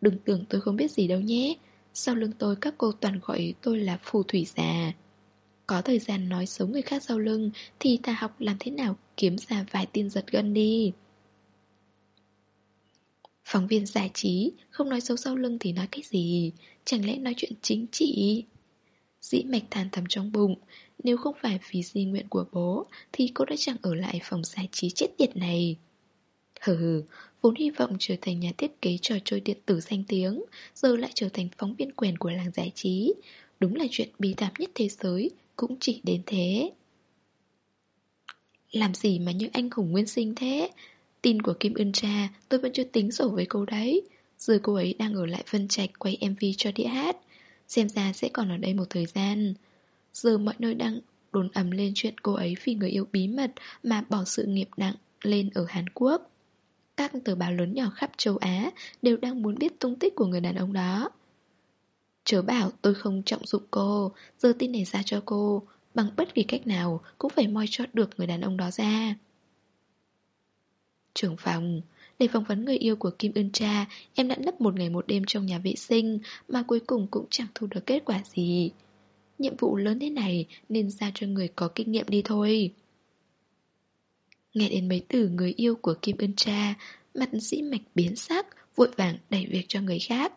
Đừng tưởng tôi không biết gì đâu nhé. Sau lưng tôi các cô toàn gọi tôi là phù thủy già. Có thời gian nói xấu người khác sau lưng Thì ta học làm thế nào kiếm ra vài tin giật gân đi. Phóng viên giải trí Không nói xấu sau lưng thì nói cái gì Chẳng lẽ nói chuyện chính trị Dĩ mạch than thầm trong bụng Nếu không phải vì di nguyện của bố Thì cô đã chẳng ở lại phòng giải trí chết tiệt này Hừ hừ, vốn hy vọng trở thành nhà thiết kế trò chơi điện tử danh tiếng, giờ lại trở thành phóng viên quyền của làng giải trí. Đúng là chuyện bí thảm nhất thế giới, cũng chỉ đến thế. Làm gì mà như anh hùng nguyên sinh thế? Tin của Kim Ưn Cha tôi vẫn chưa tính sổ với cô đấy. Giờ cô ấy đang ở lại Vân Trạch quay MV cho đĩa hát. Xem ra sẽ còn ở đây một thời gian. Giờ mọi nơi đang đồn ầm lên chuyện cô ấy vì người yêu bí mật mà bỏ sự nghiệp nặng lên ở Hàn Quốc. Các tờ báo lớn nhỏ khắp châu Á đều đang muốn biết tung tích của người đàn ông đó. Chớ bảo tôi không trọng dụng cô, giờ tin này ra cho cô, bằng bất kỳ cách nào cũng phải moi cho được người đàn ông đó ra. Trưởng phòng, để phỏng vấn người yêu của Kim Ưn Cha, em đã nấp một ngày một đêm trong nhà vệ sinh mà cuối cùng cũng chẳng thu được kết quả gì. Nhiệm vụ lớn thế này nên ra cho người có kinh nghiệm đi thôi. Nghe đến mấy từ người yêu của Kim Ưn Cha, mặt dĩ mạch biến sắc, vội vàng đẩy việc cho người khác.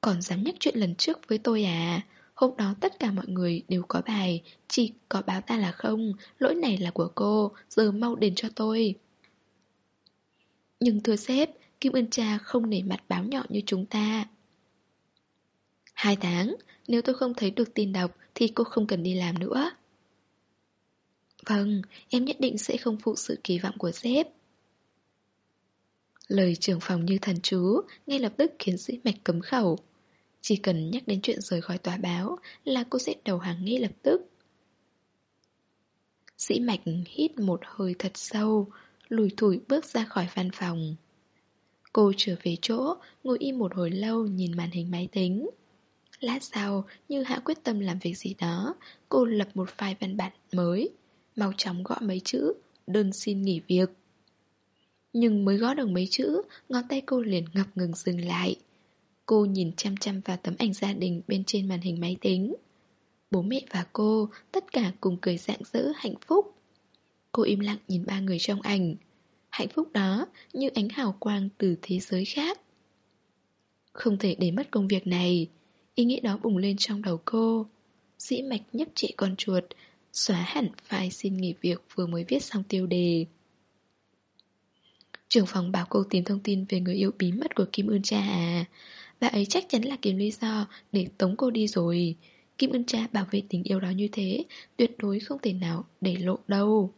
Còn dám nhắc chuyện lần trước với tôi à? Hôm đó tất cả mọi người đều có bài, chỉ có báo ta là không, lỗi này là của cô, giờ mau đền cho tôi. Nhưng thưa sếp, Kim Ưn Cha không nể mặt báo nhọn như chúng ta. Hai tháng, nếu tôi không thấy được tin đọc thì cô không cần đi làm nữa. Vâng, em nhất định sẽ không phụ sự kỳ vọng của sếp. Lời trưởng phòng như thần chú ngay lập tức khiến sĩ mạch cấm khẩu. Chỉ cần nhắc đến chuyện rời khỏi tòa báo là cô sẽ đầu hàng ngay lập tức. Sĩ Mạch hít một hơi thật sâu, lùi thủi bước ra khỏi văn phòng. Cô trở về chỗ, ngồi im một hồi lâu nhìn màn hình máy tính. Lát sau, như hạ quyết tâm làm việc gì đó, cô lập một file văn bản mới, mau chóng gõ mấy chữ, đơn xin nghỉ việc. Nhưng mới gõ được mấy chữ, ngón tay cô liền ngập ngừng dừng lại. Cô nhìn chăm chăm vào tấm ảnh gia đình bên trên màn hình máy tính. Bố mẹ và cô, tất cả cùng cười rạng rỡ hạnh phúc. Cô im lặng nhìn ba người trong ảnh. Hạnh phúc đó như ánh hào quang từ thế giới khác. Không thể để mất công việc này. Ý nghĩ đó bùng lên trong đầu cô. Dĩ mạch nhấp chị con chuột, xóa hẳn file xin nghỉ việc vừa mới viết xong tiêu đề. Trưởng phòng bảo cô tìm thông tin về người yêu bí mật của Kim Ưn Cha à Bà ấy chắc chắn là kiếm lý do để tống cô đi rồi Kim Ưn Cha bảo vệ tình yêu đó như thế Tuyệt đối không thể nào để lộ đâu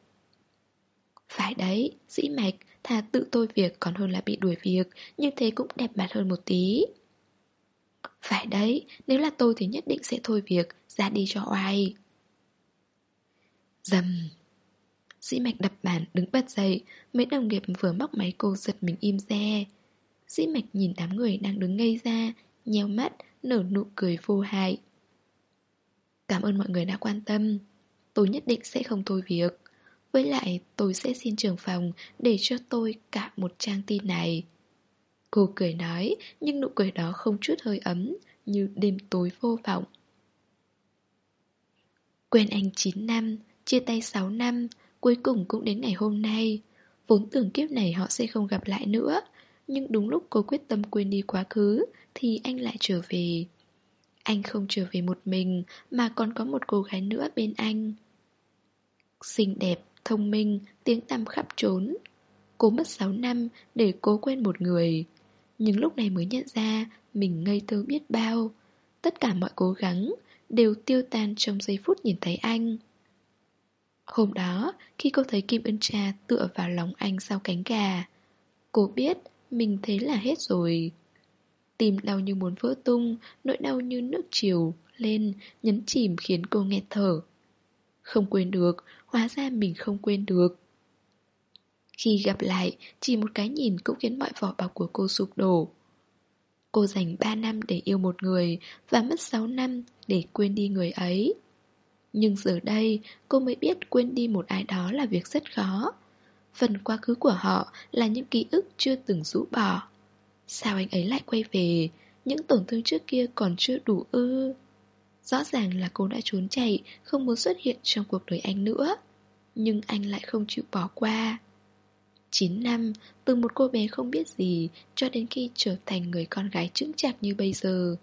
phải đấy, dĩ mạch Thà tự tôi việc còn hơn là bị đuổi việc Như thế cũng đẹp mặt hơn một tí. Phải đấy, nếu là tôi thì nhất định sẽ thôi việc Ra đi cho oai. Dầm. Dĩ mạch đập bàn đứng bật dậy Mấy đồng nghiệp vừa móc máy cô giật mình im re. Dĩ mạch nhìn đám người đang đứng ngây ra Nheo mắt nở nụ cười vô hại. Cảm ơn mọi người đã quan tâm. Tôi nhất định sẽ không thôi việc. Với lại tôi sẽ xin trưởng phòng Để cho tôi cả một trang tin này. Cô cười nói Nhưng nụ cười đó không chút hơi ấm Như đêm tối vô vọng. Quen anh 9 năm Chia tay 6 năm Cuối cùng cũng đến ngày hôm nay. Vốn tưởng kiếp này họ sẽ không gặp lại nữa Nhưng đúng lúc cô quyết tâm quên đi quá khứ Thì anh lại trở về. Anh không trở về một mình Mà còn có một cô gái nữa bên anh. Xinh đẹp, thông minh, tiếng tăm khắp trốn Cô mất 6 năm để cố quen một người Nhưng lúc này mới nhận ra Mình ngây thơ biết bao Tất cả mọi cố gắng Đều tiêu tan trong giây phút nhìn thấy anh Hôm đó, khi cô thấy Kim Ân Cha tựa vào lòng anh sau cánh gà, cô biết mình thế là hết rồi. Tim đau như muốn vỡ tung, nỗi đau như nước chiều, lên, nhấn chìm khiến cô nghẹt thở. Không quên được, hóa ra mình không quên được. Khi gặp lại, chỉ một cái nhìn cũng khiến mọi vỏ bọc của cô sụp đổ. Cô dành 3 năm để yêu một người và mất 6 năm để quên đi người ấy. Nhưng giờ đây cô mới biết quên đi một ai đó là việc rất khó Phần quá khứ của họ là những ký ức chưa từng rũ bỏ Sao anh ấy lại quay về Những tổn thương trước kia còn chưa đủ ư Rõ ràng là cô đã trốn chạy Không muốn xuất hiện trong cuộc đời anh nữa Nhưng anh lại không chịu bỏ qua 9 năm, từ một cô bé không biết gì Cho đến khi trở thành người con gái chững chạc như bây giờ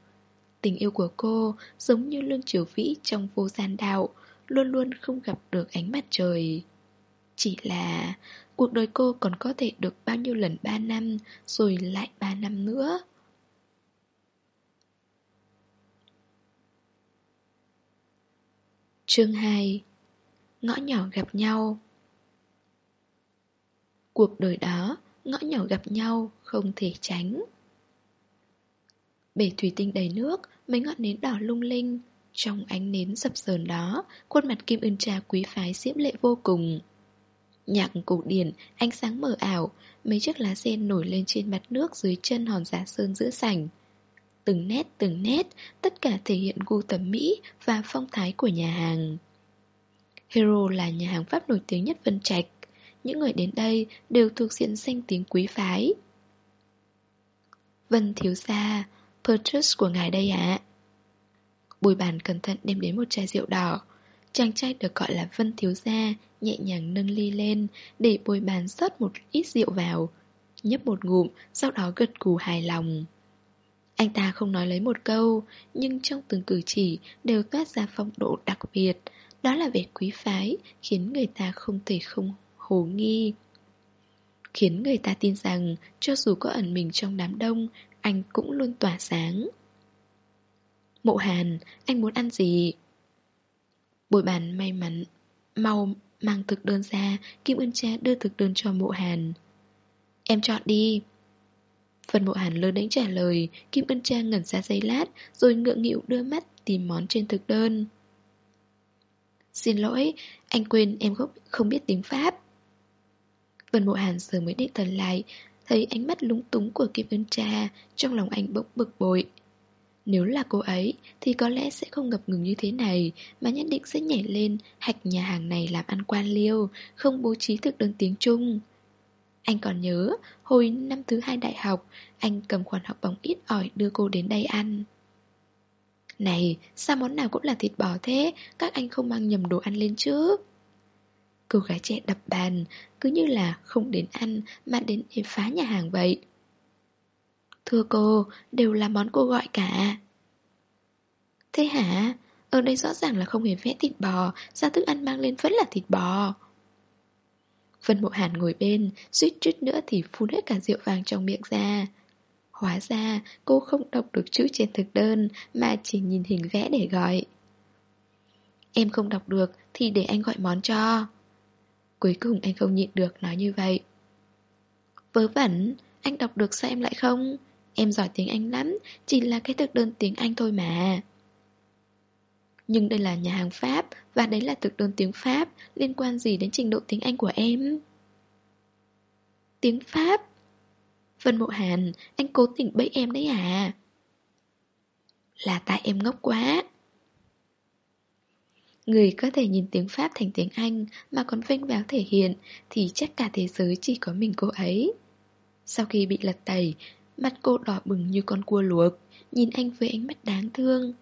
Tình yêu của cô giống như lương triều vĩ trong vô gian đạo, luôn luôn không gặp được ánh mặt trời. Chỉ là cuộc đời cô còn có thể được bao nhiêu lần 3 năm rồi lại 3 năm nữa. Chương 2 Ngõ nhỏ gặp nhau Cuộc đời đó, ngõ nhỏ gặp nhau, không thể tránh. Bể thủy tinh đầy nước, mấy ngọn nến đỏ lung linh. Trong ánh nến sập sờn đó, khuôn mặt Kim Ưn Trà quý phái diễm lệ vô cùng. Nhạc cổ điển, ánh sáng mờ ảo, mấy chiếc lá sen nổi lên trên mặt nước dưới chân hòn giả sơn giữa sảnh. Từng nét từng nét, tất cả thể hiện gu thẩm mỹ và phong thái của nhà hàng. Hero là nhà hàng Pháp nổi tiếng nhất Vân Trạch. Những người đến đây đều thuộc diện danh tiếng quý phái. Vân thiếu gia, Purchase của ngài đây ạ Bùi bàn cẩn thận đem đến một chai rượu đỏ Chàng trai được gọi là Vân Thiếu Gia Nhẹ nhàng nâng ly lên Để bồi bàn rót một ít rượu vào Nhấp một ngụm Sau đó gật cù hài lòng anh ta không nói lấy một câu Nhưng trong từng cử chỉ Đều toát ra phong độ đặc biệt Đó là vẻ quý phái Khiến người ta không thể không hồ nghi Khiến người ta tin rằng Cho dù có ẩn mình trong đám đông anh cũng luôn tỏa sáng. Mộ Hàn, anh muốn ăn gì? Bồi bàn may mắn, mau mang thực đơn ra, Kim Ưn Cha đưa thực đơn cho Mộ Hàn. Em chọn đi. Phần Mộ Hàn lớn đánh trả lời, Kim ân trang ngẩn ra giây lát, rồi ngượng nghịu đưa mắt tìm món trên thực đơn. Xin lỗi, Anh quên em không, không biết tiếng Pháp. Vân Mộ Hàn giờ mới định thần lại Thấy ánh mắt lúng túng của Kim Ân Cha Trong lòng anh bỗng bực bội. Nếu là cô ấy Thì có lẽ sẽ không ngập ngừng như thế này Mà nhất định sẽ nhảy lên Hạch nhà hàng này làm ăn quan liêu Không bố trí thực đơn tiếng Trung. Anh còn nhớ, Hồi năm thứ hai đại học, Anh cầm khoản học bổng ít ỏi đưa cô đến đây ăn. Này, sao món nào cũng là thịt bò thế? Các anh không mang nhầm đồ ăn lên chứ? Cô gái trẻ đập bàn, Cứ như là không đến ăn Mà đến để phá nhà hàng vậy. Thưa cô, Đều là món cô gọi cả. Thế hả? Ở đây rõ ràng là không hề vẽ thịt bò Sao thức ăn mang lên vẫn là thịt bò. Vân Mộ Hàn ngồi bên, Suýt chút nữa thì phun hết cả rượu vàng trong miệng ra. Hóa ra, cô không đọc được chữ trên thực đơn, Mà chỉ nhìn hình vẽ để gọi. Em không đọc được thì để anh gọi món cho. Cuối cùng anh không nhịn được nói như vậy. Vớ vẩn, Anh đọc được sao em lại không? Em giỏi tiếng Anh lắm, Chỉ là cái thực đơn tiếng Anh thôi mà. Nhưng đây là nhà hàng Pháp Và đấy là thực đơn tiếng Pháp. Liên quan gì đến trình độ tiếng Anh của em? Tiếng Pháp? Vân Mộ Hàn Anh cố tình bẫy em đấy à? Là tại em ngốc quá. Người có thể nhìn tiếng Pháp thành tiếng Anh mà còn vinh báo thể hiện thì chắc cả thế giới chỉ có mình cô ấy. Sau khi bị lật tẩy, mặt cô đỏ bừng như con cua luộc, nhìn anh với ánh mắt đáng thương.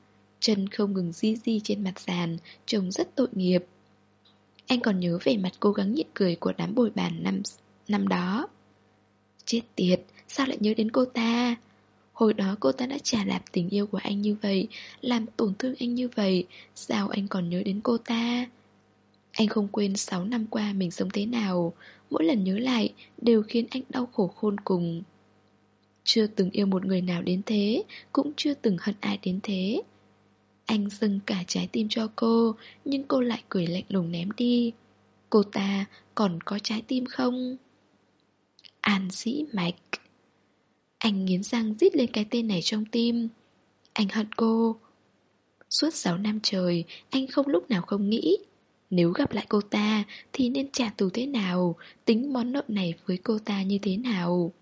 Chân không ngừng di di trên mặt sàn, trông rất tội nghiệp. Anh còn nhớ về mặt cố gắng nhịn cười của đám bồi bàn năm, năm đó. Chết tiệt, sao lại nhớ đến cô ta? Hồi đó cô ta đã trả đạp tình yêu của anh như vậy Làm tổn thương anh như vậy Sao anh còn nhớ đến cô ta Anh không quên 6 năm qua mình sống thế nào Mỗi lần nhớ lại Đều khiến anh đau khổ khôn cùng Chưa từng yêu một người nào đến thế Cũng chưa từng hận ai đến thế anh dâng cả trái tim cho cô, Nhưng cô lại cười lạnh lùng ném đi. Cô ta còn có trái tim không? An dĩ mạch. Anh nghiến răng rít lên cái tên này trong tim. Anh hận cô. Suốt 6 năm trời, Anh không lúc nào không nghĩ. Nếu gặp lại cô ta, Thì nên trả thù thế nào? Tính món nợ này với cô ta như thế nào?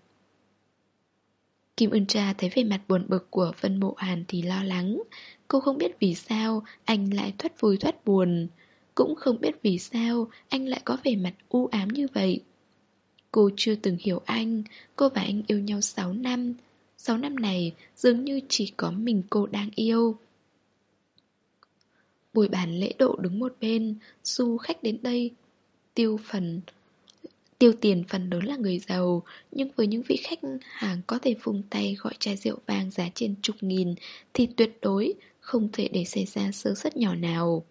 Kim Ưn Tra thấy về mặt buồn bực của Vân Mộ Hàn thì lo lắng. Cô không biết vì sao anh lại thoát vui thoát buồn Cũng không biết vì sao anh lại có vẻ mặt u ám như vậy Cô chưa từng hiểu anh, cô và anh yêu nhau 6 năm. 6 năm này dường như chỉ có mình cô đang yêu. Buổi bàn lễ độ đứng một bên, du khách đến đây, tiêu phần Tiêu tiền phần lớn là người giàu, nhưng với những vị khách hàng có thể vùng tay gọi chai rượu vàng giá trên chục nghìn thì tuyệt đối không thể để xảy ra sơ suất nhỏ nào.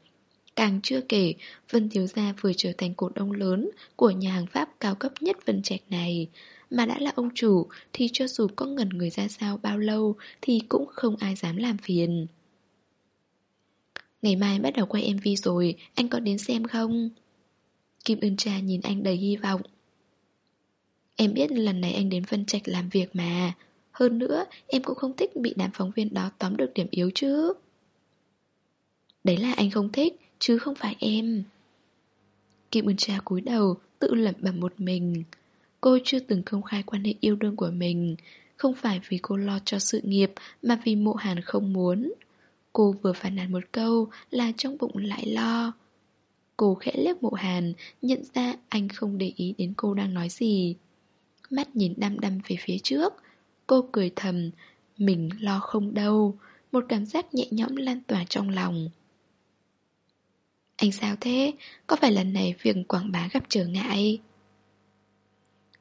Càng chưa kể, Vân Thiếu Gia vừa trở thành cổ đông lớn của nhà hàng Pháp cao cấp nhất Vân Trạch này. Mà đã là ông chủ thì cho dù có ngần người ra sao bao lâu thì cũng không ai dám làm phiền. Ngày mai bắt đầu quay MV rồi, anh có đến xem không? Kim Ưn Cha nhìn anh đầy hy vọng. Em biết lần này anh đến Vân Trạch làm việc mà. Hơn nữa, em cũng không thích bị đám phóng viên đó tóm được điểm yếu chứ. Đấy là anh không thích, chứ không phải em. Kim Ưn Cha cúi đầu, tự lẩm bẩm một mình. Cô chưa từng công khai quan hệ yêu đương của mình, không phải vì cô lo cho sự nghiệp mà vì mộ hàn không muốn. Cô vừa phản nàn một câu là trong bụng lại lo. Cô khẽ liếc mộ hàn, nhận ra anh không để ý đến cô đang nói gì. Mắt nhìn đăm đăm về phía trước, cô cười thầm, mình lo không đâu, một cảm giác nhẹ nhõm lan tỏa trong lòng. Anh sao thế? Có phải lần này việc quảng bá gặp trở ngại?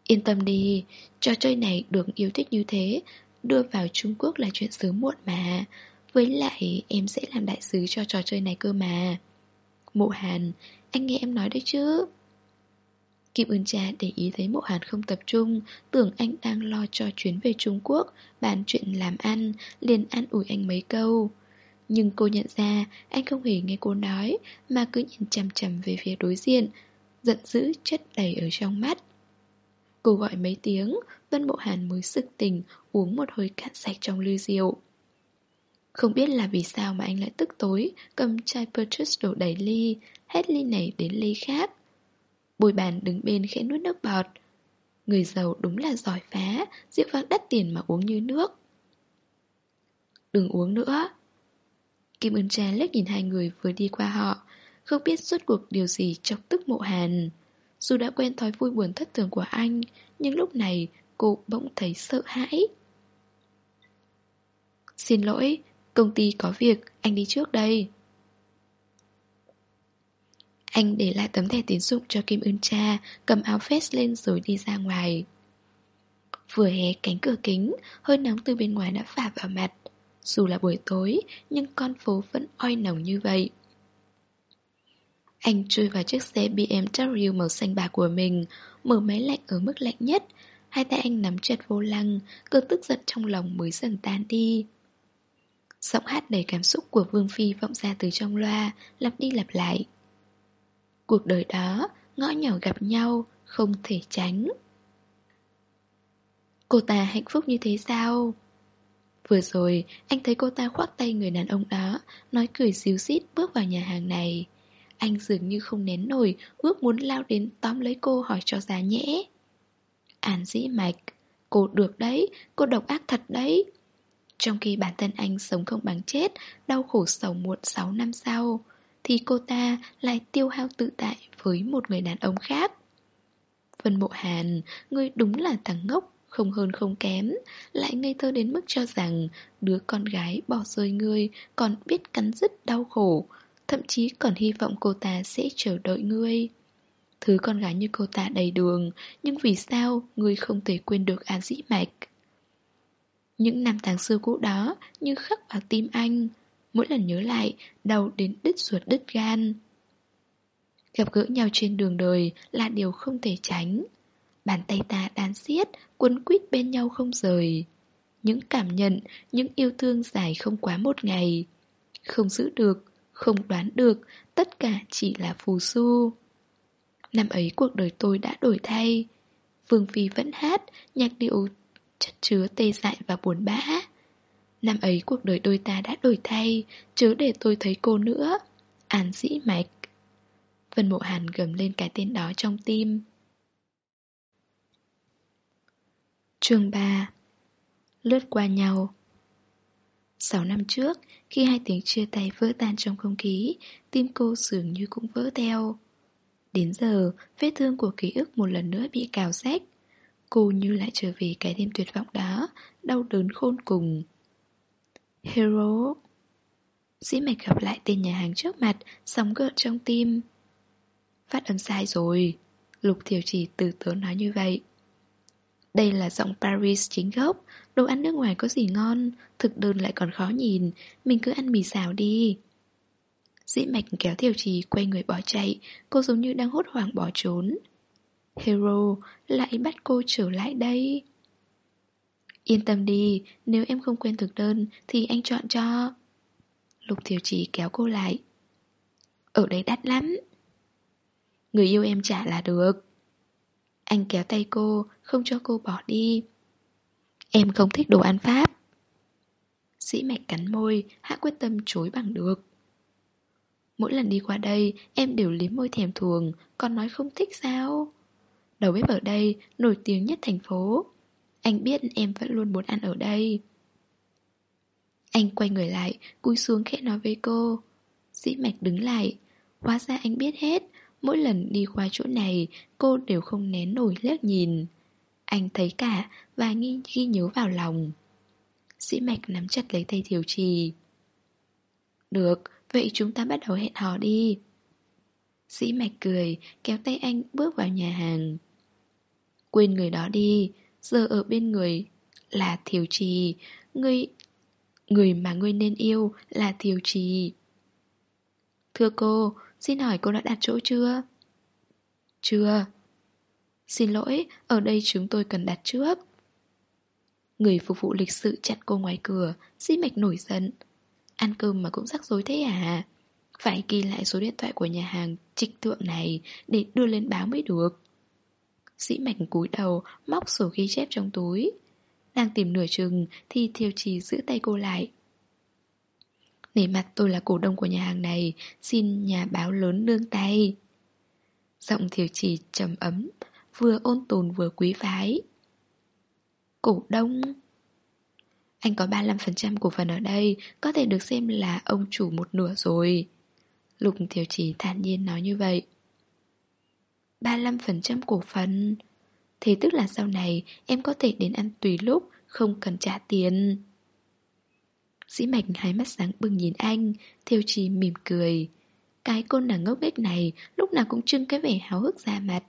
Yên tâm đi, trò chơi này được yêu thích như thế Đưa vào Trung Quốc là chuyện sớm muộn mà Với lại em sẽ làm đại sứ cho trò chơi này cơ mà Mộ Hàn, anh nghe em nói đấy chứ Kim Ưn Cha để ý thấy Mộ Hàn không tập trung Tưởng anh đang lo cho chuyến về Trung Quốc Bàn chuyện làm ăn Liền an ủi anh mấy câu nhưng cô nhận ra anh không hề nghe cô nói Mà cứ nhìn chằm chằm về phía đối diện Giận dữ chất đầy ở trong mắt Cô gọi mấy tiếng Vân Bộ Hàn mới sực tỉnh Uống một hơi cạn sạch trong ly rượu Không biết là vì sao mà anh lại tức tối Cầm chai purchase đổ đầy ly hết ly này đến ly khác. Bồi bàn đứng bên khẽ nuốt nước bọt. Người giàu đúng là giỏi phá, rượu vang đắt tiền mà uống như nước. Đừng uống nữa. Kim Ưn Cha lách nhìn hai người vừa đi qua họ, không biết suốt cuộc điều gì chọc tức mộ hàn. Dù đã quen thói vui buồn thất thường của anh, nhưng lúc này cô bỗng thấy sợ hãi. Xin lỗi, công ty có việc, anh đi trước đây. Anh để lại tấm thẻ tín dụng cho Kim Ưn Cha, cầm áo vest lên rồi đi ra ngoài. Vừa hé cánh cửa kính, hơi nóng từ bên ngoài đã phả vào mặt. Dù là buổi tối, nhưng con phố vẫn oi nồng như vậy. Anh chui vào chiếc xe BMW màu xanh bạc của mình, mở máy lạnh ở mức lạnh nhất. Hai tay anh nắm chặt vô lăng, cơn tức giận trong lòng mới dần tan đi. Giọng hát đầy cảm xúc của Vương Phi vọng ra từ trong loa, lặp đi lặp lại. Cuộc đời đó, ngõ nhỏ gặp nhau, không thể tránh. Cô ta hạnh phúc như thế sao? Vừa rồi, anh thấy cô ta khoác tay người đàn ông đó, nói cười xíu xít bước vào nhà hàng này. Anh dường như không nén nổi, ước muốn lao đến tóm lấy cô hỏi cho giá nhẽ. An dĩ mạch, cô được đấy, cô độc ác thật đấy. Trong khi bản thân anh sống không bằng chết, đau khổ sầu muộn 6 năm sau, thì cô ta lại tiêu hao tự tại với một người đàn ông khác. Vân Mộ Hàn, ngươi đúng là thằng ngốc, không hơn không kém, lại ngây thơ đến mức cho rằng đứa con gái bỏ rơi ngươi còn biết cắn rứt đau khổ, thậm chí còn hy vọng cô ta sẽ chờ đợi ngươi. Thứ con gái như cô ta đầy đường, nhưng vì sao ngươi không thể quên được A Dĩ Mạch? Những năm tháng xưa cũ đó như khắc vào tim anh, mỗi lần nhớ lại, đau đến đứt ruột đứt gan. Gặp gỡ nhau trên đường đời là điều không thể tránh. Bàn tay ta đan xiết, quấn quýt bên nhau không rời. Những cảm nhận, những yêu thương dài không quá một ngày. Không giữ được, không đoán được, tất cả chỉ là phù du. Năm ấy cuộc đời tôi đã đổi thay. Vương Phi vẫn hát, nhạc điệu chất chứa tê dại và buồn bã. Năm ấy cuộc đời đôi ta đã đổi thay, chớ để tôi thấy cô nữa. An dĩ mạch. Vân Mộ Hàn gầm lên cái tên đó trong tim. Chương 3 Lướt qua nhau Sáu năm trước, khi hai tiếng chia tay vỡ tan trong không khí, tim cô dường như cũng vỡ theo. Đến giờ, vết thương của ký ức một lần nữa bị cào rách. Cô như lại trở về cái đêm tuyệt vọng đó, đau đớn khôn cùng. Hero Dĩ mạch gặp lại tên nhà hàng trước mặt, sóng gợn trong tim. Phát âm sai rồi. Lục Thiều chỉ từ tốn nói như vậy. Đây là giọng Paris chính gốc, đồ ăn nước ngoài có gì ngon, thực đơn lại còn khó nhìn, mình cứ ăn mì xào đi. Dĩ mạch kéo Thiều trì quay người bỏ chạy, cô giống như đang hốt hoảng bỏ trốn. Hero lại bắt cô trở lại đây. Yên tâm đi, nếu em không quen thực đơn thì anh chọn cho. Lục Thiều Chỉ kéo cô lại. Ở đây đắt lắm. Người yêu em trả là được. Anh kéo tay cô, không cho cô bỏ đi. Em không thích đồ ăn Pháp. Sĩ mạch cắn môi, hạ quyết tâm chối bằng được. Mỗi lần đi qua đây, em đều liếm môi thèm thuồng, còn nói không thích sao? Đầu bếp ở đây, nổi tiếng nhất thành phố. Anh biết em vẫn luôn muốn ăn ở đây. Anh quay người lại, cúi xuống khẽ nói với cô. sĩ mạch đứng lại. Hóa ra anh biết hết, mỗi lần đi qua chỗ này, cô đều không nén nổi liếc nhìn. Anh thấy cả và nghi ghi nhớ vào lòng. sĩ mạch nắm chặt lấy tay thiểu trì. Được, vậy chúng ta bắt đầu hẹn hò đi. sĩ mạch cười, kéo tay anh bước vào nhà hàng. Quên người đó đi, giờ ở bên người là Thiều Trì, người người mà ngươi nên yêu là Thiều Trì. Thưa cô, xin hỏi cô đã đặt chỗ chưa? Chưa. Xin lỗi, ở đây chúng tôi cần đặt trước. Người phục vụ lịch sự chặn cô ngoài cửa, dĩ mạch nổi giận. Ăn cơm mà cũng rắc rối thế à? Phải ghi lại số điện thoại của nhà hàng trịch tượng này để đưa lên báo mới được. Dĩ mạch cúi đầu, móc sổ ghi chép trong túi. Đang tìm nửa chừng thì thiêu trì giữ tay cô lại. Nể mặt tôi là cổ đông của nhà hàng này, Xin nhà báo lớn nương tay. Giọng thiểu chỉ trầm ấm, Vừa ôn tồn vừa quý phái. Cổ đông. Anh có 35% cổ phần ở đây, Có thể được xem là ông chủ một nửa rồi. Lục thiểu chỉ thản nhiên nói như vậy. 35% cổ phần. Thế tức là sau này, em có thể đến ăn tùy lúc, Không cần trả tiền. Dĩ mạch hai mắt sáng bừng nhìn anh Thiêu trì mỉm cười. Cái cô nàng ngốc nghếch này Lúc nào cũng trưng cái vẻ háo hức ra mặt.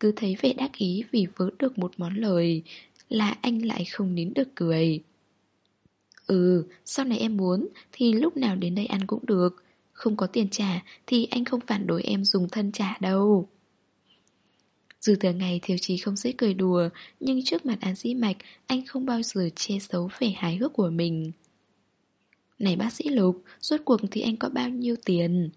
Cứ thấy vẻ đắc ý vì vớ được một món lời Là anh lại không nín được cười. Ừ, sau này em muốn Thì lúc nào đến đây ăn cũng được. Không có tiền trả Thì anh không phản đối em dùng thân trả đâu. Dù từ ngày Thiều Chí không dễ cười đùa, nhưng trước mặt An Dĩ Mạch, anh không bao giờ che giấu vẻ hài hước của mình. Này bác sĩ Lục, suốt cuộc thì anh có bao nhiêu tiền?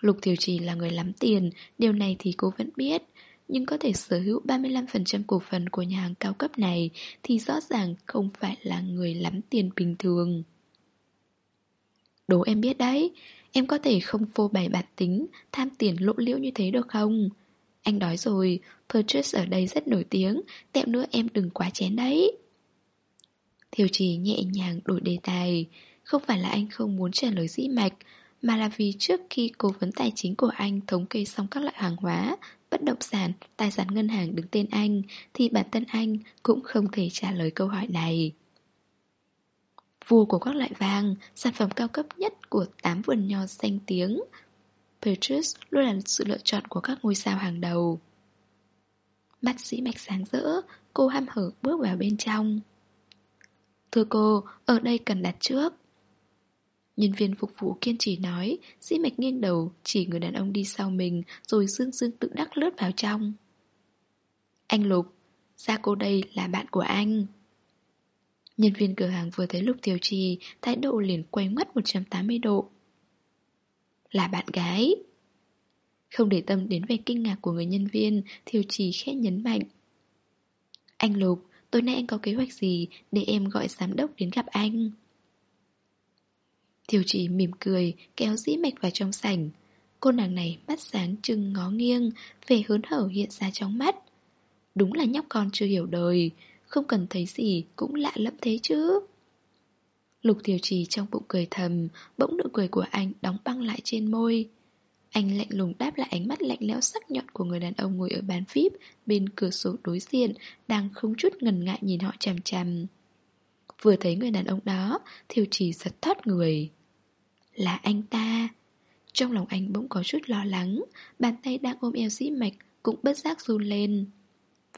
Lục Thiều Trì là người lắm tiền, điều này thì cô vẫn biết. Nhưng có thể sở hữu 35% cổ phần của nhà hàng cao cấp này thì rõ ràng không phải là người lắm tiền bình thường. Đố em biết đấy, em có thể không phô bày bản tính, tham tiền lộ liễu như thế được không? Anh đói rồi, Purchase ở đây rất nổi tiếng, tẹo nữa em đừng quá chén đấy. Thiều trì nhẹ nhàng đổi đề tài. Không phải là anh không muốn trả lời dĩ mạch Mà là vì trước khi cố vấn tài chính của anh thống kê xong các loại hàng hóa Bất động sản, tài sản ngân hàng đứng tên anh Thì bản thân anh cũng không thể trả lời câu hỏi này. Vua của các loại vàng, sản phẩm cao cấp nhất của tám vườn nho danh tiếng Petrus luôn là sự lựa chọn của các ngôi sao hàng đầu. Mắt sĩ mạch sáng rỡ, cô ham hở bước vào bên trong. Thưa cô, ở đây cần đặt trước. Nhân viên phục vụ kiên trì nói, dĩ mạch nghiêng đầu, chỉ người đàn ông đi sau mình, rồi dương dương tự đắc lướt vào trong. Anh Lục, ra cô đây là bạn của anh. Nhân viên cửa hàng vừa thấy Lục Tiểu Trì, thái độ liền quay mắt 180 độ. Là bạn gái. Không để tâm đến vẻ kinh ngạc của người nhân viên, Thiều Trì khẽ nhấn mạnh. Anh Lục, Tối nay anh có kế hoạch gì để em gọi giám đốc đến gặp anh? Thiều chỉ mỉm cười, kéo dĩ mạch vào trong sảnh. Cô nàng này mắt sáng trưng ngó nghiêng, vẻ hớn hở hiện ra trong mắt. Đúng là nhóc con chưa hiểu đời, không cần thấy gì cũng lạ lẫm thế chứ. Lục Thiều Trì trong bụng cười thầm, bỗng nụ cười của anh đóng băng lại trên môi. Anh lạnh lùng đáp lại ánh mắt lạnh lẽo sắc nhọn của người đàn ông ngồi ở bàn phíp bên cửa sổ đối diện, đang không chút ngần ngại nhìn họ chằm chằm. Vừa thấy người đàn ông đó, Thiều chỉ giật thoát người. Là anh ta. Trong lòng anh bỗng có chút lo lắng, bàn tay đang ôm eo dĩ mạch cũng bất giác run lên.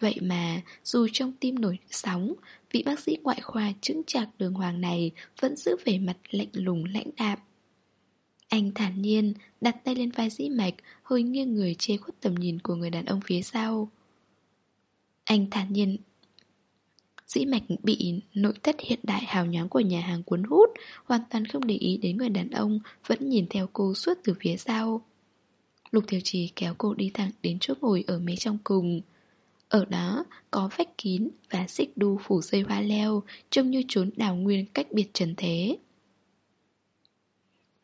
Vậy mà, dù trong tim nổi sóng, vị bác sĩ ngoại khoa chứng chạc đường hoàng này vẫn giữ vẻ mặt lạnh lùng lãnh đạm. Anh thản nhiên, đặt tay lên vai dĩ mạch, hơi nghiêng người che khuất tầm nhìn của người đàn ông phía sau. Anh thản nhiên Dĩ mạch bị nội thất hiện đại hào nhoáng của nhà hàng cuốn hút Hoàn toàn không để ý đến người đàn ông Vẫn nhìn theo cô suốt từ phía sau. Lục Thiều Trì kéo cô đi thẳng đến chỗ ngồi ở mé trong cùng. Ở đó có vách kín và xích đu phủ dây hoa leo Trông như trốn đào nguyên cách biệt trần thế.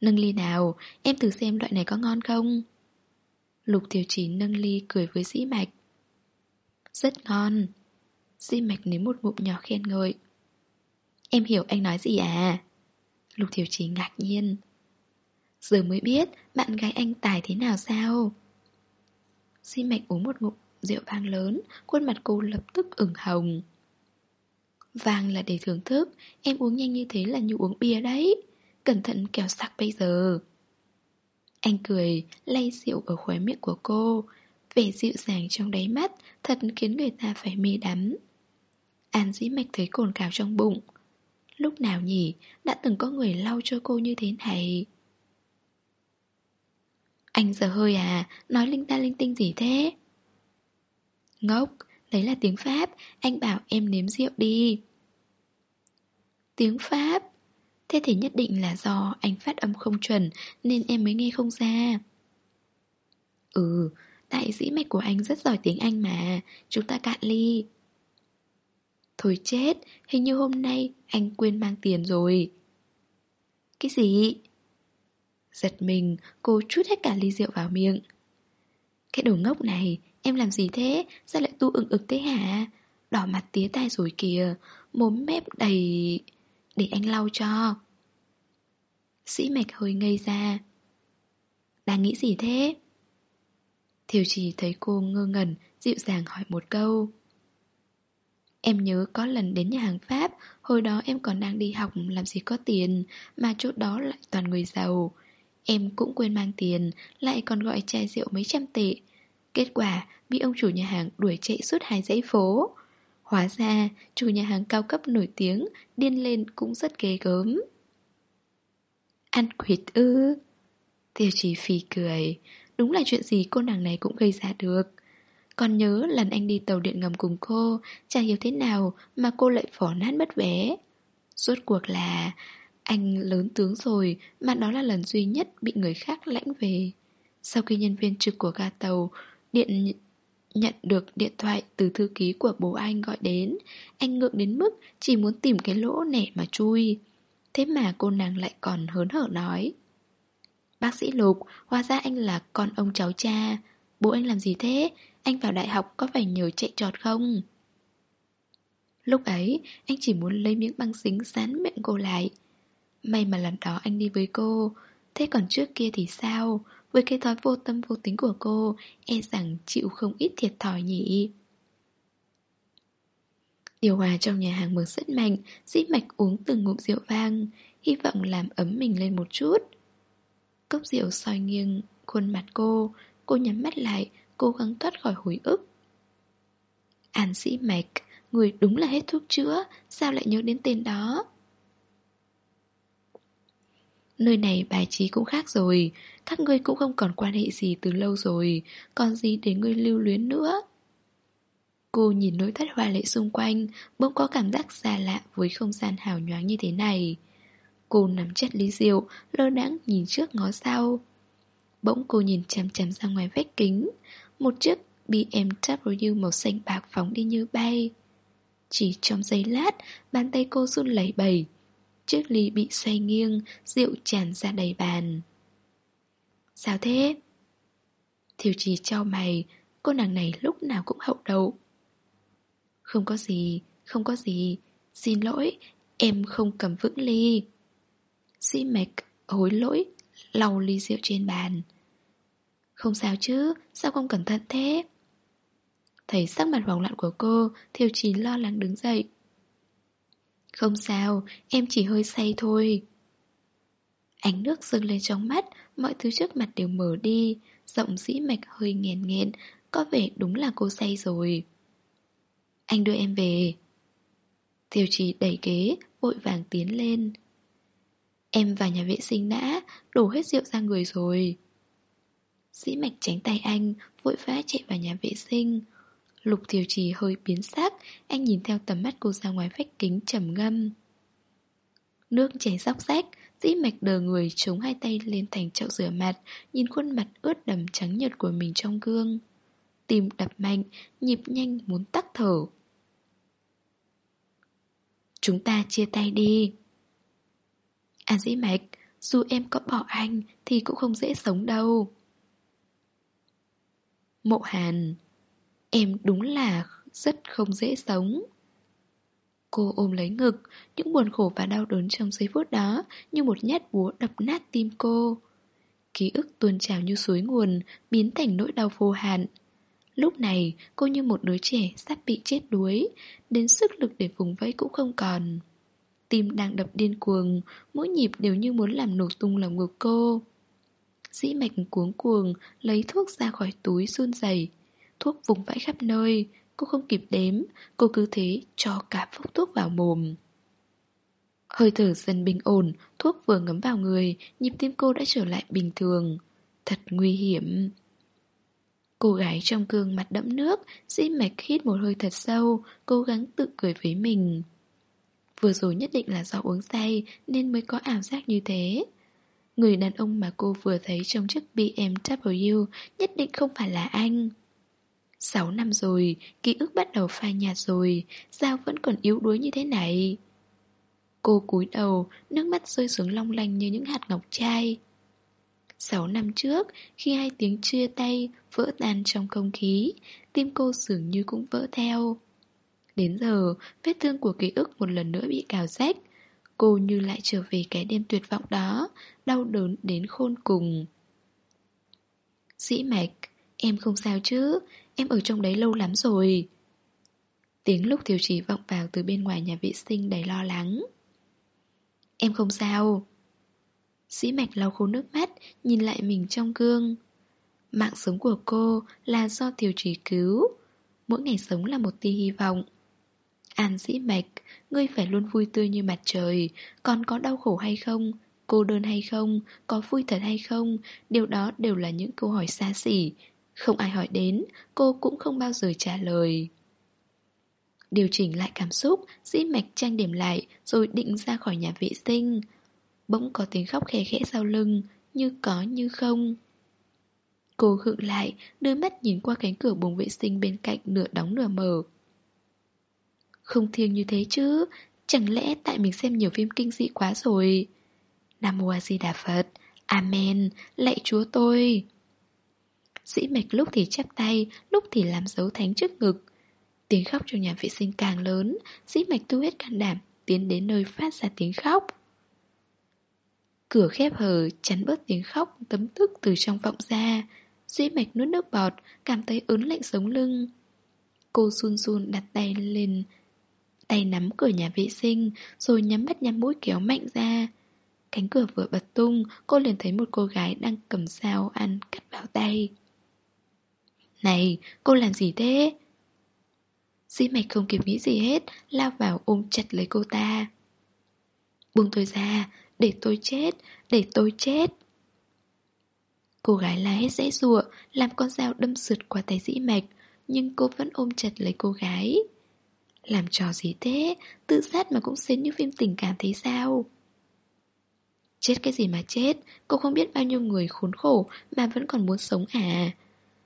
Nâng ly nào, em thử xem loại này có ngon không? Lục Tiểu Chỉ nâng ly cười với dĩ mạch. Rất ngon. Dĩ mạch nếm một ngụm nhỏ khen ngợi. Em hiểu anh nói gì à? Lục Tiểu Chỉ ngạc nhiên. Giờ mới biết bạn gái anh tài thế nào sao? Dĩ mạch uống một ngụm rượu vang lớn, khuôn mặt cô lập tức ửng hồng. vàng là để thưởng thức, em uống nhanh như thế là như uống bia đấy. Cẩn thận kéo sạc bây giờ. Anh cười, Lay rượu ở khóe miệng của cô. Vẻ dịu dàng trong đáy mắt Thật khiến người ta phải mê đắm. An dĩ mạch thấy cồn cào trong bụng. Lúc nào nhỉ? Đã từng có người lau cho cô như thế này. Anh giờ hơi à? Nói linh ta linh tinh gì thế? Ngốc, Đấy là tiếng Pháp. Anh bảo em nếm rượu đi. Tiếng Pháp? Thế thì nhất định là do anh phát âm không chuẩn Nên em mới nghe không ra Ừ Đại dĩ mạch của anh rất giỏi tiếng Anh mà Chúng ta cạn ly Thôi chết Hình như hôm nay anh quên mang tiền rồi Cái gì? Giật mình, cô chút hết cả ly rượu vào miệng. Cái đồ ngốc này, em làm gì thế? Sao lại tu ưng ực thế hả? Đỏ mặt tía tai rồi kìa, mồm mép đầy... Để anh lau cho. Sĩ mạch hơi ngây ra. Đang nghĩ gì thế? Thiều chỉ thấy cô ngơ ngẩn, dịu dàng hỏi một câu. Em nhớ có lần đến nhà hàng Pháp, hồi đó em còn đang đi học làm gì có tiền, mà chỗ đó lại toàn người giàu. Em cũng quên mang tiền, lại còn gọi chai rượu mấy trăm tệ. Kết quả, bị ông chủ nhà hàng đuổi chạy suốt hai dãy phố. Hóa ra, chủ nhà hàng cao cấp nổi tiếng, điên lên cũng rất ghê gớm. Ăn quỵt ư? Tiêu chỉ phì cười, đúng là chuyện gì cô nàng này cũng gây ra được. Còn nhớ lần anh đi tàu điện ngầm cùng cô, chả hiểu thế nào mà cô lại phỏ nát mất vé. Rốt cuộc là anh lớn tướng rồi mà đó là lần duy nhất bị người khác lãnh về. Sau khi nhân viên trực của ga tàu điện nhận được điện thoại từ thư ký của bố anh gọi đến, anh ngượng đến mức chỉ muốn tìm cái lỗ nẻ mà chui. Thế mà cô nàng lại còn hớn hở nói. Bác sĩ Lục, hóa ra anh là con ông cháu cha. Bố anh làm gì thế? Anh vào đại học có phải nhờ chạy trọt không? Lúc ấy, anh chỉ muốn lấy miếng băng dính dán miệng cô lại. May mà lần đó anh đi với cô. Thế còn trước kia thì sao? Với cái thói vô tâm vô tính của cô, e rằng chịu không ít thiệt thòi nhỉ. Điều hòa trong nhà hàng mở rất mạnh, dĩ mạch uống từng ngụm rượu vang, hy vọng làm ấm mình lên một chút. Cốc rượu soi nghiêng khuôn mặt cô, cô nhắm mắt lại, cố gắng thoát khỏi hồi ức. An sĩ mạch, người đúng là hết thuốc chữa, sao lại nhớ đến tên đó? Nơi này bài trí cũng khác rồi, các ngươi cũng không còn quan hệ gì từ lâu rồi, còn gì để ngươi lưu luyến nữa. Cô nhìn nỗi thất hoa lệ xung quanh, bỗng có cảm giác xa lạ với không gian hào nhoáng như thế này. Cô nắm chặt ly rượu, lơ đãng nhìn trước ngó sau. Bỗng cô nhìn chằm chằm ra ngoài vách kính, một chiếc BMW màu xanh bạc phóng đi như bay. Chỉ trong giây lát, bàn tay cô run lẩy bẩy. Chiếc ly bị xoay nghiêng, rượu tràn ra đầy bàn. Sao thế? Thiều trì trao mày, cô nàng này lúc nào cũng hậu đậu. Không có gì, không có gì, xin lỗi, em không cầm vững ly. Sĩ mạch, hối lỗi, lau ly rượu trên bàn. Không sao chứ, sao không cẩn thận thế? Thấy sắc mặt hoảng loạn của cô, Thiều trì lo lắng đứng dậy. Không sao, em chỉ hơi say thôi. Ánh nước dâng lên trong mắt, mọi thứ trước mặt đều mở đi, giọng dĩ mạch hơi nghẹn nghẹn, có vẻ đúng là cô say rồi. Anh đưa em về. Tiêu trì đẩy ghế, vội vàng tiến lên. Em vào nhà vệ sinh đã, đổ hết rượu ra người rồi. Dĩ mạch tránh tay anh, vội vã chạy vào nhà vệ sinh. Lục tiểu trì hơi biến sắc, anh nhìn theo tầm mắt cô ra ngoài vách kính trầm ngâm. Nước chảy róc rách, dĩ mạch đờ người chống hai tay lên thành chậu rửa mặt, nhìn khuôn mặt ướt đầm trắng nhợt của mình trong gương. Tim đập mạnh, nhịp nhanh muốn tắt thở. Chúng ta chia tay đi. À dĩ mạch, dù em có bỏ anh thì cũng không dễ sống đâu. Mộ Hàn Em đúng là rất không dễ sống. Cô ôm lấy ngực, Những buồn khổ và đau đớn trong giây phút đó Như một nhát búa đập nát tim cô. Ký ức tuôn trào như suối nguồn, Biến thành nỗi đau vô hạn. Lúc này, cô như một đứa trẻ sắp bị chết đuối Đến sức lực để vùng vẫy cũng không còn. Tim đang đập điên cuồng, Mỗi nhịp đều như muốn làm nổ tung lòng ngực cô. Dĩ mạch cuống cuồng, Lấy thuốc ra khỏi túi run rẩy Thuốc vùng vãi khắp nơi, Cô không kịp đếm, Cô cứ thế cho cả phốc thuốc vào mồm. Hơi thở dần bình ổn, Thuốc vừa ngấm vào người, Nhịp tim cô đã trở lại bình thường. Thật nguy hiểm. Cô gái trong gương mặt đẫm nước, Dĩ mạch hít một hơi thật sâu, Cố gắng tự cười với mình. Vừa rồi nhất định là do uống say, Nên mới có ảo giác như thế. Người đàn ông mà cô vừa thấy trong chiếc BMW nhất định không phải là anh. Sáu năm rồi, ký ức bắt đầu phai nhạt rồi, sao vẫn còn yếu đuối như thế này? Cô cúi đầu, nước mắt rơi xuống long lanh như những hạt ngọc trai. Sáu năm trước, khi hai tiếng chia tay vỡ tan trong không khí, tim cô dường như cũng vỡ theo. Đến giờ, vết thương của ký ức một lần nữa bị cào rách. Cô như lại trở về cái đêm tuyệt vọng đó, đau đớn đến khôn cùng. Dĩ mạch, em không sao chứ, em ở trong đấy lâu lắm rồi. Tiếng lúc thiếu trí vọng vào từ bên ngoài nhà vệ sinh đầy lo lắng. Em không sao. Sĩ mạch lau khô nước mắt, nhìn lại mình trong gương. Mạng sống của cô là do tiểu chỉ cứu. Mỗi ngày sống là một tia hy vọng. An sĩ mạch, ngươi phải luôn vui tươi như mặt trời, còn có đau khổ hay không, cô đơn hay không, có vui thật hay không, điều đó đều là những câu hỏi xa xỉ. Không ai hỏi đến, cô cũng không bao giờ trả lời. Điều chỉnh lại cảm xúc, dĩ mạch trang điểm lại rồi định ra khỏi nhà vệ sinh. Bỗng có tiếng khóc khẽ khẽ sau lưng, như có như không. Cô khựng lại, đưa mắt nhìn qua cánh cửa buồng vệ sinh bên cạnh nửa đóng nửa mở. Không thiêng như thế chứ, chẳng lẽ tại mình xem nhiều phim kinh dị quá rồi. Nam Mô A Di Đà Phật, Amen, lạy Chúa tôi. Dĩ mạch lúc thì chắp tay, lúc thì làm dấu thánh trước ngực. Tiếng khóc trong nhà vệ sinh càng lớn, dĩ mạch tu hết can đảm, tiến đến nơi phát ra tiếng khóc. Cửa khép hờ chắn bớt tiếng khóc tấm tức từ trong vọng ra. Dĩ mạch nuốt nước bọt, cảm thấy ớn lạnh sống lưng. Cô run run đặt tay lên Tay nắm cửa nhà vệ sinh Rồi nhắm mắt nhắm mũi kéo mạnh ra Cánh cửa vừa bật tung Cô liền thấy một cô gái đang cầm dao ăn cắt vào tay này, cô làm gì thế? Dĩ mạch không kịp nghĩ gì hết Lao vào ôm chặt lấy cô ta. Buông tôi ra Để tôi chết Để tôi chết. Cô gái la hết dãy rụa Làm con dao đâm sượt qua tay dĩ mạch Nhưng cô vẫn ôm chặt lấy cô gái. Làm trò gì thế? Tự sát mà cũng xến như phim tình cảm thế sao? Chết cái gì mà chết Cô không biết bao nhiêu người khốn khổ Mà vẫn còn muốn sống à?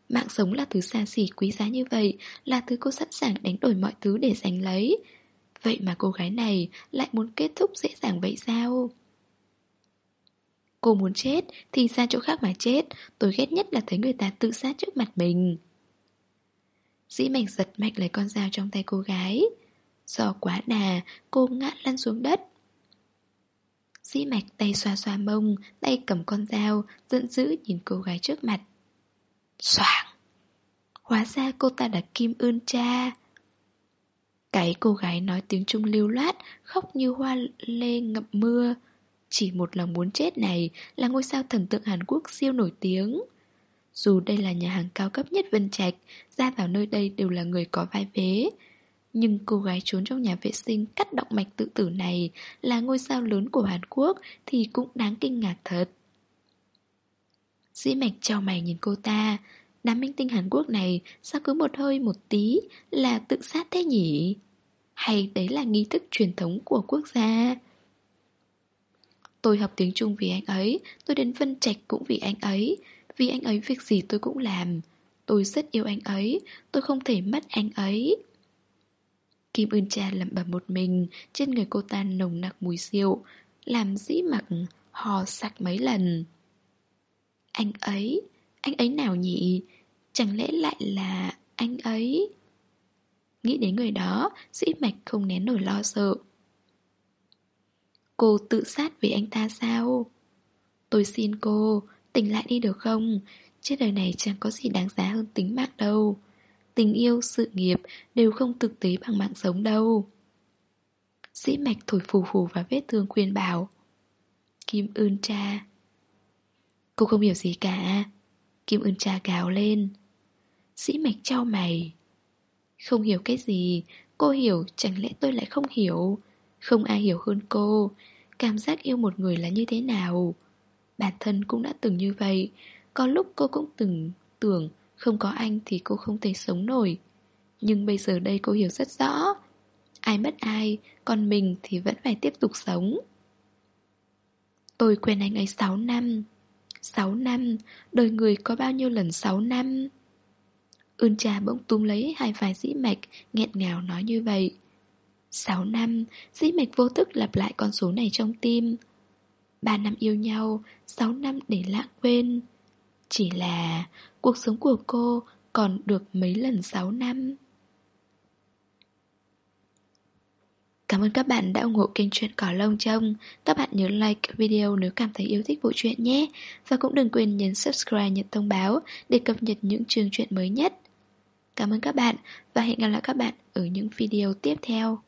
Mạng sống là thứ xa xỉ quý giá như vậy, Là thứ cô sẵn sàng đánh đổi mọi thứ để giành lấy. Vậy mà cô gái này lại muốn kết thúc dễ dàng vậy sao? Cô muốn chết thì ra chỗ khác mà chết, Tôi ghét nhất là thấy người ta tự sát trước mặt mình. Dĩ mạch giật mạnh lấy con dao trong tay cô gái. Do quá đà, Cô ngã lăn xuống đất. Dĩ mạch tay xoa xoa mông, Tay cầm con dao, Giận dữ nhìn cô gái trước mặt soạn. Hóa ra cô ta là Kim ơn Cha Cái cô gái nói tiếng Trung lưu loát, Khóc như hoa lê ngập mưa Chỉ một lòng muốn chết này Là ngôi sao thần tượng Hàn Quốc siêu nổi tiếng Dù đây là nhà hàng cao cấp nhất Vân Trạch, Ra vào nơi đây đều là người có vai vế nhưng cô gái trốn trong nhà vệ sinh cắt động mạch tự tử này là ngôi sao lớn của Hàn Quốc thì cũng đáng kinh ngạc thật. Dĩ mạch trao mày nhìn cô ta, đám minh tinh Hàn Quốc này sao cứ một hơi một tí là tự sát thế nhỉ? Hay đấy là nghi thức truyền thống của quốc gia? Tôi học tiếng Trung vì anh ấy, tôi đến Vân Trạch cũng vì anh ấy, vì anh ấy việc gì tôi cũng làm. Tôi rất yêu anh ấy, tôi không thể mất anh ấy. Kim Ưn Cha lẩm bẩm một mình, trên người cô ta nồng nặc mùi rượu, làm dĩ mặc hò sặc mấy lần. Anh ấy, anh ấy nào nhỉ? Chẳng lẽ lại là anh ấy? Nghĩ đến người đó, dĩ mạch không nén nổi lo sợ. Cô tự sát vì anh ta sao? Tôi xin cô, tỉnh lại đi được không? Trên đời này chẳng có gì đáng giá hơn tính mạng đâu tình yêu, sự nghiệp đều không thực tế bằng mạng sống đâu. Dĩ mạch thổi phù phù vào vết thương khuyên bảo. Kim ơn cha. Cô không hiểu gì cả. Kim ưng cha gào lên. Dĩ mạch trao mày. Không hiểu cái gì, cô hiểu chẳng lẽ tôi lại không hiểu. Không ai hiểu hơn cô. Cảm giác yêu một người là như thế nào. Bản thân cũng đã từng như vậy. Có lúc cô cũng từng tưởng không có anh thì cô không thể sống nổi Nhưng bây giờ đây cô hiểu rất rõ Ai mất ai Còn mình thì vẫn phải tiếp tục sống Tôi quen anh ấy 6 năm 6 năm Đời người có bao nhiêu lần 6 năm? Ươn trà bỗng tung lấy hai vai dĩ mạch nghẹn ngào nói như vậy. 6 năm, dĩ mạch vô thức lặp lại con số này trong tim. 3 năm yêu nhau, 6 năm để lãng quên. Chỉ là cuộc sống của cô còn được mấy lần 6 năm? Cảm ơn các bạn đã ủng hộ kênh truyện Cỏ Lông Trông. Các bạn nhớ like video nếu cảm thấy yêu thích bộ truyện nhé. Và cũng đừng quên nhấn subscribe, nhận thông báo để cập nhật những chương truyện mới nhất. Cảm ơn các bạn và hẹn gặp lại các bạn ở những video tiếp theo.